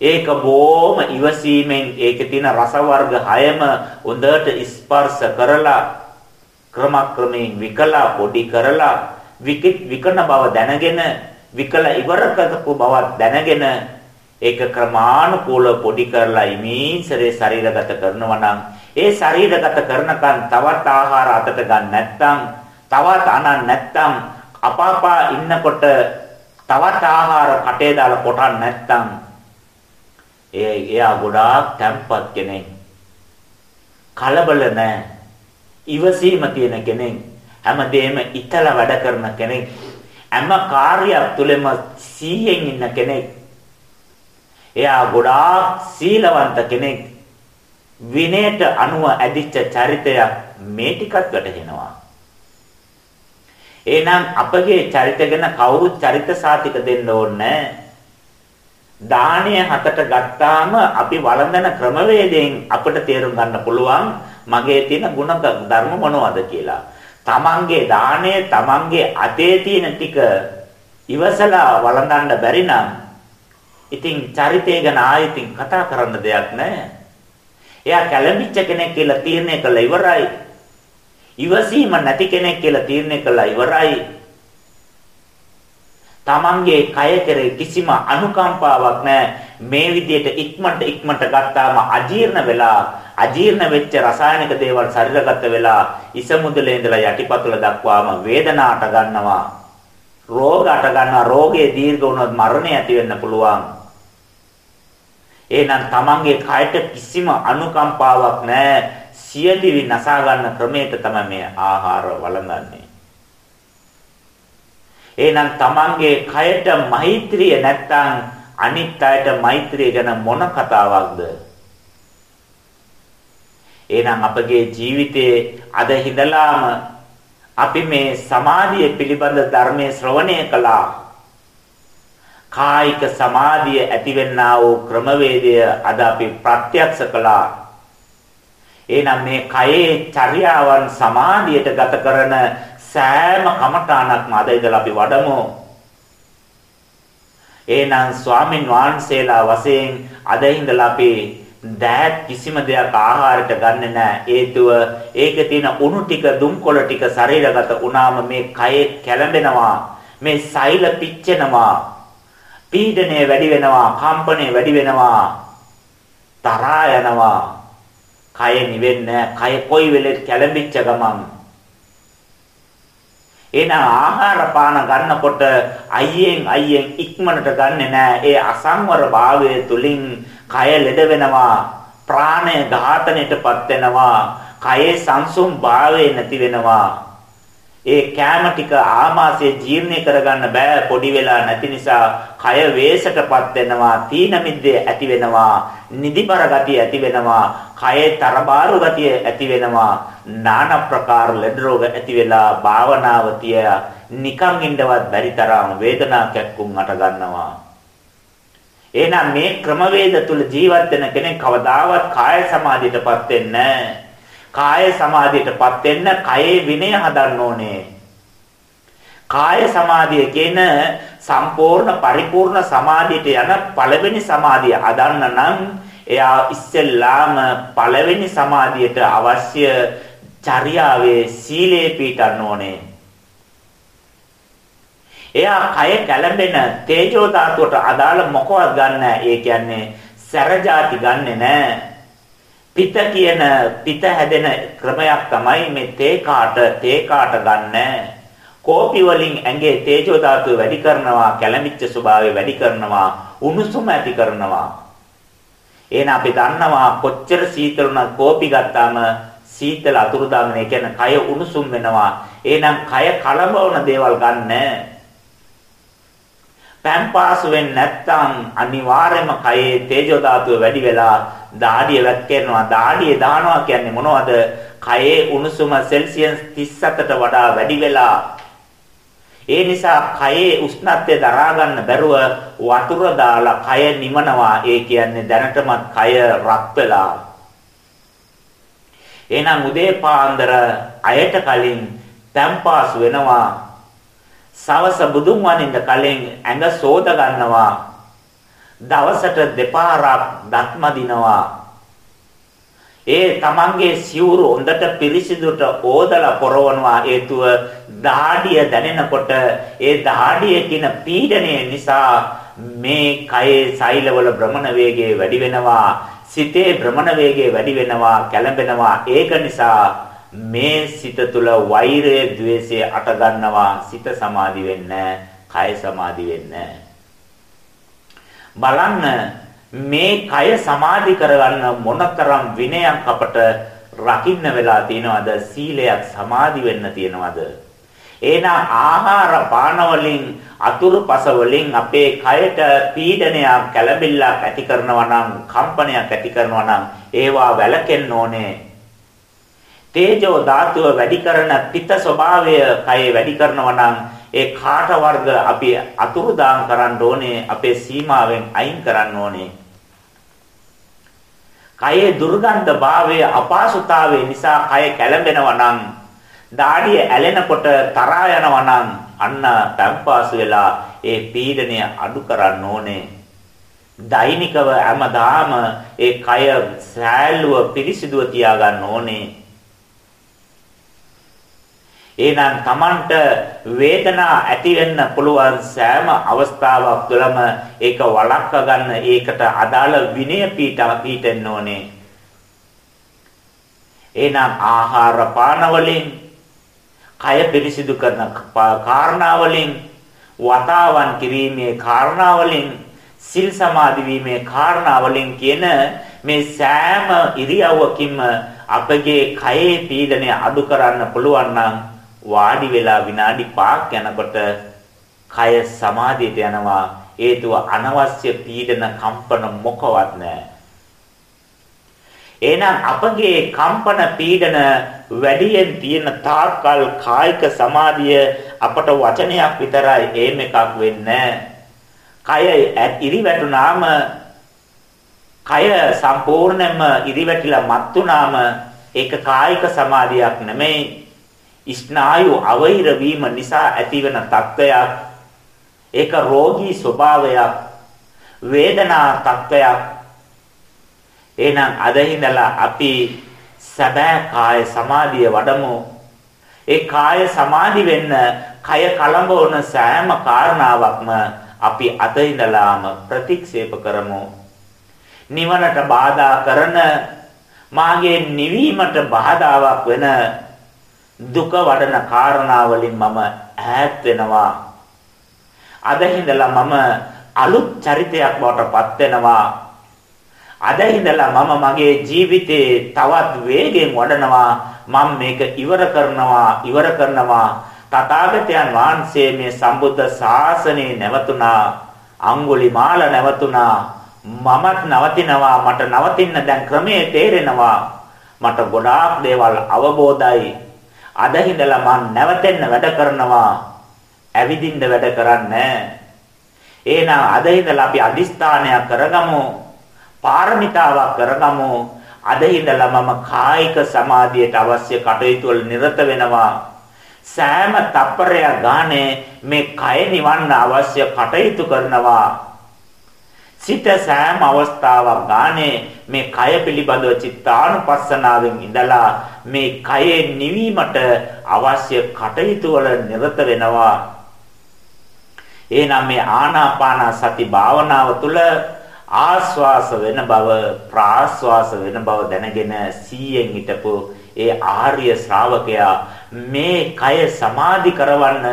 ඒක බොහොම ඉවසීමෙන් ඒකේ තියෙන රස වර්ග හයම හොඳට ස්පර්ශ කරලා ක්‍රමක්‍රමයෙන් විකලා පොඩි කරලා විකන බව දැනගෙන විකලා ඉවර කරපු බව දැනගෙන ඒක ක්‍රමානුකූලව පොඩි කරලා ඉමීසරේ ශරීරගත කරනවා නම් ඒ ශරීරගත කරනකන් තවත් ආහාර අතට ගන්න නැත්නම් තවත් අනන් නැත්නම් අපාපා ඉන්නකොට තවත් ආහාර කටේ දාලා කොටන්න නැත්නම් ඒ එයා ගොඩාක් තැම්පත් කෙනෙක්. කලබල නැහැ. ඉවසීම තියෙන කෙනෙක්. හැමදේම ඉතල වැඩ කරන කෙනෙක්. හැම කාර්යයක් තුළම සීයෙන් ඉන්න කෙනෙක්. එයා ගොඩාක් සීලවන්ත කෙනෙක්. විනයට අනුව ඇදිච්ච චරිතයක් මේ ටිකත් වැටහෙනවා. එහෙනම් අපගේ චරිත ගැන කවුරුත් චරිත සාතික දෙන්න ඕනේ දාණය හතට ගත්තාම අපි වළඳන ක්‍රමවේදයෙන් අපිට තේරුම් ගන්න පුළුවන් මගේ තියෙන ගුණ ධර්ම මොනවද කියලා. තමන්ගේ දාණය තමන්ගේ අතේ තියෙන ටික ඉවසලා වළඳන්න බැරි නම් ඉතින් චරිතය ගැන ආයෙත් කතා කරන්න දෙයක් නැහැ. එයා කැළඹිච්ච කෙනෙක් කියලා තීරණය කළා ඉවරයි. ඉවසීම නැති කෙනෙක් කියලා තීරණය කළා ඉවරයි. තමන්ගේ කය කෙරේ කිසිම අනුකම්පාවක් නැහැ. මේ විදිහට ඉක්මනට ඉක්මනට ගත්තාම අජීර්ණ වෙලා අජීර්ණ වෙච්ච රසායනික දේවල් ශරීරගත වෙලා ඉස මුදලේ ඉඳලා යටිපතුල දක්වාම වේදනාට ගන්නවා. රෝගාට ගන්නවා. රෝගේ දීර්ඝ වුණොත් මරණය ඇති වෙන්න පුළුවන්. එහෙනම් තමන්ගේ කයට කිසිම අනුකම්පාවක් නැහැ. සියදිවි නසා ගන්න ක්‍රමයට තමයි මේ ආහාර වළඳන්නේ. එහෙනම් Tamange කයට මෛත්‍රිය නැත්තම් අනිත් අයට මෛත්‍රිය ගැන මොන කතාවක්ද? එහෙනම් අපගේ ජීවිතයේ අද හිඳලාම අපි මේ සමාධිය පිළිබඳ ධර්මයේ ශ්‍රවණය කළා. කායික සමාධිය ඇතිවෙන්නා වූ ක්‍රමවේදය අද අපි ප්‍රත්‍යක්ෂ කළා. එහෙනම් මේ කයේ චර්යාවන් සමාධියට ගත කරන සෑම කමඨාණක්ම අද ඉඳලා අපි වඩමු. එහෙනම් ස්වාමින් වහන්සේලා වශයෙන් අද ඉඳලා අපි දෑත් කිසිම දෙයක් ආහාරයට ගන්නෙ නැහැ. හේතුව ඒකේ තියෙන උණු ටික දුම්කොළ ටික ශරීරගත වුණාම මේ කයේ කැළඹෙනවා. මේ සෛල පිච්චෙනවා. පීඩනය වැඩි වෙනවා, කම්පණය වැඩි වෙනවා. තරහා යනවා. කය නිවෙන්නේ කය කොයි වෙලෙත් කැළඹිච්ච ගමන් එන ආහාර පාන ගන්නකොට අයියෙන් අයියෙන් ඉක්මනට ගන්නෙ නෑ ඒ අසංවර භාවය තුලින් කය ලෙඩ වෙනවා ප්‍රාණය ඝාතනයටපත් වෙනවා කයේ සංසුම් භාවය නැති වෙනවා ඒ කැම ටික ආමාශය ජීර්ණය කරගන්න බෑ පොඩි වෙලා නැති නිසා කය වේසටපත් වෙනවා තීන මිද්දේ ඇති වෙනවා නිදිබර ගතිය ඇති වෙනවා කයේ තරබාරු ගතිය ඇති වෙනවා নানা ප්‍රකාර ලෙඩ රෝග ඇති වෙලා භාවනාව තිය නිකන් ඉන්නවත් බැරි තරම් වේදනා කැක්කුම් අට ගන්නවා. එහෙනම් මේ ක්‍රමවේද තුල ජීවත් වෙන කෙනෙක් කවදාවත් කාය සමාධියටපත් වෙන්නේ නැහැ කාය සමාධියටපත් වෙන්න කයේ විනය හදන්න ඕනේ. කාය සමාධිය කියන සම්පූර්ණ පරිපූර්ණ සමාධියට යන පළවෙනි සමාධිය අදන්න නම් එයා ඉස්සෙල්ලාම පළවෙනි සමාධියට අවශ්‍ය චර්යාවේ සීලේ පිටන්න ඕනේ. එයා කය කැළඹෙන තේජෝ ධාතුවට අදාළ මොකවත් ගන්න ඒ කියන්නේ සැරජාති ගන්නෙ නෑ. පිත කියන පිත හැදෙන ක්‍රමයක් තමයි මේ තේ කාට තේ කාට ගන්න. කෝපි වලින් ඇඟේ තේජෝ ධාතුව වැඩි කරනවා කැළඹිච්ච ස්වභාවය වැඩි කරනවා උණුසුම ඇති කරනවා. එහෙනම් අපි දන්නවා කොච්චර සීතල උනත් කෝපි ගත්තාම සීතල අතුරුදාගෙන ඒ කියන්නේ කය උණුසුම් වෙනවා. එහෙනම් කය කලබවන දේවල් ගන්න. පැම්පාසු වෙන්නේ නැත්නම් අනිවාර්යයෙන්ම කයේ තේජෝ ධාතුව වැඩි වෙලා දාඩිය වැක්කෙනවා දාඩිය දානවා කියන්නේ මොනවද? කයේ උණුසුම සෙල්සියස් 37ට වඩා වැඩි වෙලා ඒ නිසා කයේ උෂ්ණත්වය දරා ගන්න බැරුව වතුර දාලා කය නිමනවා. ඒ කියන්නේ දැනටමත් කය රත් වෙලා. එහෙනම් උදේ පාන්දර අයට කලින් තැම්පාසු වෙනවා. සවස බුදුන් වනින්න කලින් ඇඟ සෝද ගන්නවා. දවසට දෙපාරක් දත්ම දිනවා. ඒ තමන්ගේ සිවුරු හොඳට පිරිසිදුට ඕදලා පොරවනවා හේතුව දහඩිය දැනෙනකොට ඒ දහඩිය කින පීඩනය නිසා මේ කයේ සෛලවල භ්‍රමණ වේගය වැඩි වෙනවා සිතේ භ්‍රමණ වේගය වැඩි වෙනවා කැළඹෙනවා. ඒක නිසා මේ සිත තුළ වෛරය ద్వේෂය අට ගන්නවා. සිත සමාධි වෙන්නේ කය සමාධි වෙන්නේ බලන්න මේ කය සමාධි කරගන්න මොනතරම් විනයක් අපට රකින්න වෙලා තියෙනවද? සීලයක් සමාධි වෙන්න තියෙනවද? එහෙනම් ආහාර පාන වලින් අතුරුපස වලින් අපේ කයට පීඩනයක් කැළඹිල්ලක් ඇති කරනවා නම් කම්පනයක් ඇති කරනවා නම් ඒවා වැළකෙන්න ඕනේ. තේජෝ ධාතුව වැඩි කරන පිත ස්වභාවය කයේ වැඩි කරනවා නම් ඒ කාට වර්ග අපි අතුරුදාන් කරන්න ඕනේ අපේ සීමාවෙන් අයින් කරන්න ඕනේ. කයේ දුර්ගන්ධ භාවය අපහසුතාවය නිසා කය කැළඹෙනවා නම් දාඩිය ඇලෙනකොට තරහා යනවා නම් අන්න තම්පාසු වෙලා ඒ පීඩනය අඩු කරන්න ඕනේ. දෛනිකව හැමදාම ඒ කය සෑල්ලුව පිරිසිදුව තියාගන්න ඕනේ. එහෙනම් Tamanට වේදනා ඇති වෙන්න පුළුවන් සෑම අවස්ථාවක් තුළම ඒක වළක්වා ගන්න ඒකට අදාළ විනය පීඨ පීඨෙන්න ඕනේ. එහෙනම් ආහාර පාන වලින් කය පිරිසිදු කරන කාරණා වලින් වතාවන් කිරීමේ කාරණා වලින් සිල් සමාදි වීමේ කාරණා වලින් කියන මේ සෑම ඉරියව්වකින්ම අපගේ කයේ පීඩනය අඩු කරන්න පුළුවන් නම් වාඩි වෙලා විනාඩි 5ක් යනකොට කය සමාධියට යනවා. හේතුව අනවශ්‍ය පීඩන කම්පන මොකවත් නැහැ. එහෙනම් අපගේ කම්පන පීඩන වැඩියෙන් තියෙන තාක්කල් කායික සමාධිය අපට වචනයක් විතරයි. ඒම එකක් වෙන්නේ කය ඉරිවැටුනාම කය සම්පූර්ණයෙන්ම ඉරිවැටිලා මත් වුනාම ඒක කායික සමාධියක් නෙමෙයි. ස්නායු අවහිර වීම නිසා ඇතිවන තත්ත්වයක් ඒක රෝගී ස්වභාවයක් වේදනා තත්ත්වයක් එහෙනම් අද හිඳලා අපි සැබෑ කාය සමාධිය වඩමු. ඒ කාය සමාධි වෙන්න කය කලඹවන සෑම කාරණාවක්ම අපි අද ඉඳලාම ප්‍රතික්ෂේප කරමු. නිවනට බාධා කරන මාගේ නිවීමට බාධාවක් වෙන දුක වඩන කාරණා වලින් මම ඈත් වෙනවා. අද හිඳලා මම අලුත් චරිතයක් බවට පත් වෙනවා. අද හිඳලා මම මගේ ජීවිතේ තවත් වේගෙන් වඩනවා. මම මේක ඉවර කරනවා, ඉවර කරනවා. තථාගතයන් වහන්සේ මේ සම්බුද්ධ ශාසනය නැවතුණා. අඟුලිමාල නැවතුණා. මමත් නවතිනවා. මට නවතින්න දැන් ක්‍රමයේ තේරෙනවා. මට ගොඩාක් දේවල් අවබෝධයි. අද හිඳලා මම නැවතෙන්න වැඩ කරනවා. ඇවිදින්න වැඩ කරන්නේ එහෙනම් අද හිඳලා අපි අදිස්ථානයක් කරගමු. පාරමිතාවක් කරගමු. අද හිඳලා මම කායික සමාධියට අවශ්‍ය කටයුතු වල නිරත වෙනවා. සෑම තප්පරයක් ගානේ මේ කය නිවන්න අවශ්‍ය කටයුතු කරනවා. සිත සෑම අවස්ථාවක් ගානේ මේ කය පිළිබඳව චිත්තානුපස්සනාවෙන් ඉඳලා මේ කයේ නිවීමට අවශ්‍ය කටයුතු වල නිරත වෙනවා. එහෙනම් මේ ආනාපාන සති භාවනාව තුළ ආස්වාස වෙන බව ප්‍රාස්වාස වෙන බව දැනගෙන සීයෙන් හිටපු ඒ ආර්ය ශ්‍රාවකයා මේ කය සමාධි කරවන්න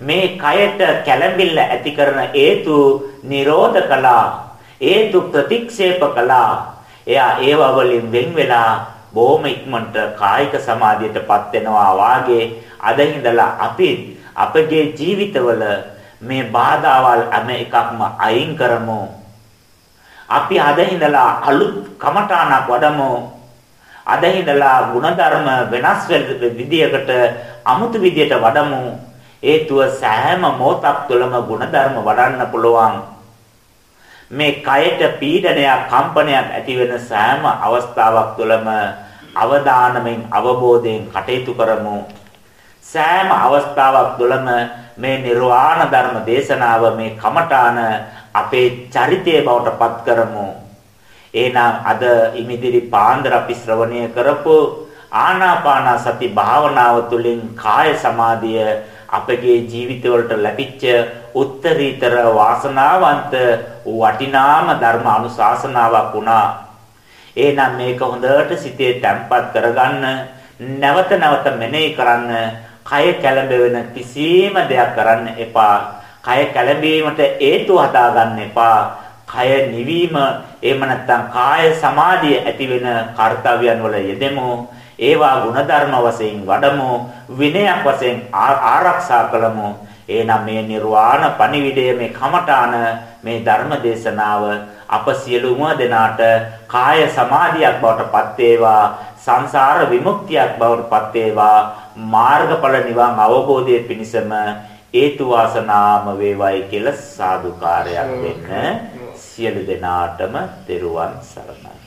මේ කයට කැළඹිල්ල ඇති කරන හේතු නිරෝධ කළා හේතු ප්‍රතික්ෂේප කළා. එයා ඒව වලින් වෙන් වෙලා බොහොම ඉක්මනට කායික සමාධියටපත් වෙනවා වාගේ අද ඉඳලා අපි අපගේ ජීවිතවල මේ බාධාවල් හැම එකක්ම අයින් කරමු. අපි අද ඉඳලා අලුත් කමඨාණක් වඩමු. අද ඉඳලා ಗುಣධර්ම වෙනස් විදියකට අමුතු විදියට වඩමු. හේතුව සෑම මොහොතක් තුළම ಗುಣධර්ම වඩන්න පුළුවන්. මේ කයට පීඩනයක් කම්පනයක් ඇති වෙන සෑම අවස්ථාවක් තුළම අවදානමෙන් අවබෝධයෙන් කටයුතු කරමු. සෑම අවස්ථාවක් තුළම මේ නිර්වාණ ධර්ම දේශනාව මේ කමඨාන අපේ චරිතය බවට පත් කරමු. එහෙනම් අද ඉමිදිරි පාන්දර අපි ශ්‍රවණය කරපු ආනාපාන සති භාවනාව තුළින් කාය සමාධිය අපගේ ජීවිතවලට ලැබිච්ච උත්තරීතර වාසනාවන්ත වටිනාම ධර්ම අනුශාසනාවක් වුණා. එහෙනම් මේක හොඳට සිතේ තැම්පත් කරගන්න නැවත නැවත මෙනෙහි කරන්න කය කැළඹෙන කිසිම දෙයක් කරන්න එපා. කය කැළඹීමට හේතු හදාගන්න එපා. කය නිවීම එහෙම නැත්නම් කාය සමාධිය ඇති වෙන කාර්යයන් වල යෙදෙමු ඒවා ಗುಣධර්ම වශයෙන් වඩමු විනයක් වශයෙන් ආරක්ෂා කළමු. එහෙනම් මේ නිර්වාණ පණිවිඩය මේ කමඨාන මේ ධර්ම දේශනාව අප සියලුම දෙනාට කාය සමාධියක් බවට පත් වේවා සංසාර විමුක්තියක් බවට පත් වේවා මාර්ගඵල නිවන් අවබෝධයේ පිණසම හේතු වාසනාම වේවයි කියලා සාදුකාරයක් දෙන්න සියලු දෙනාටම තෙරුවන් සරණයි.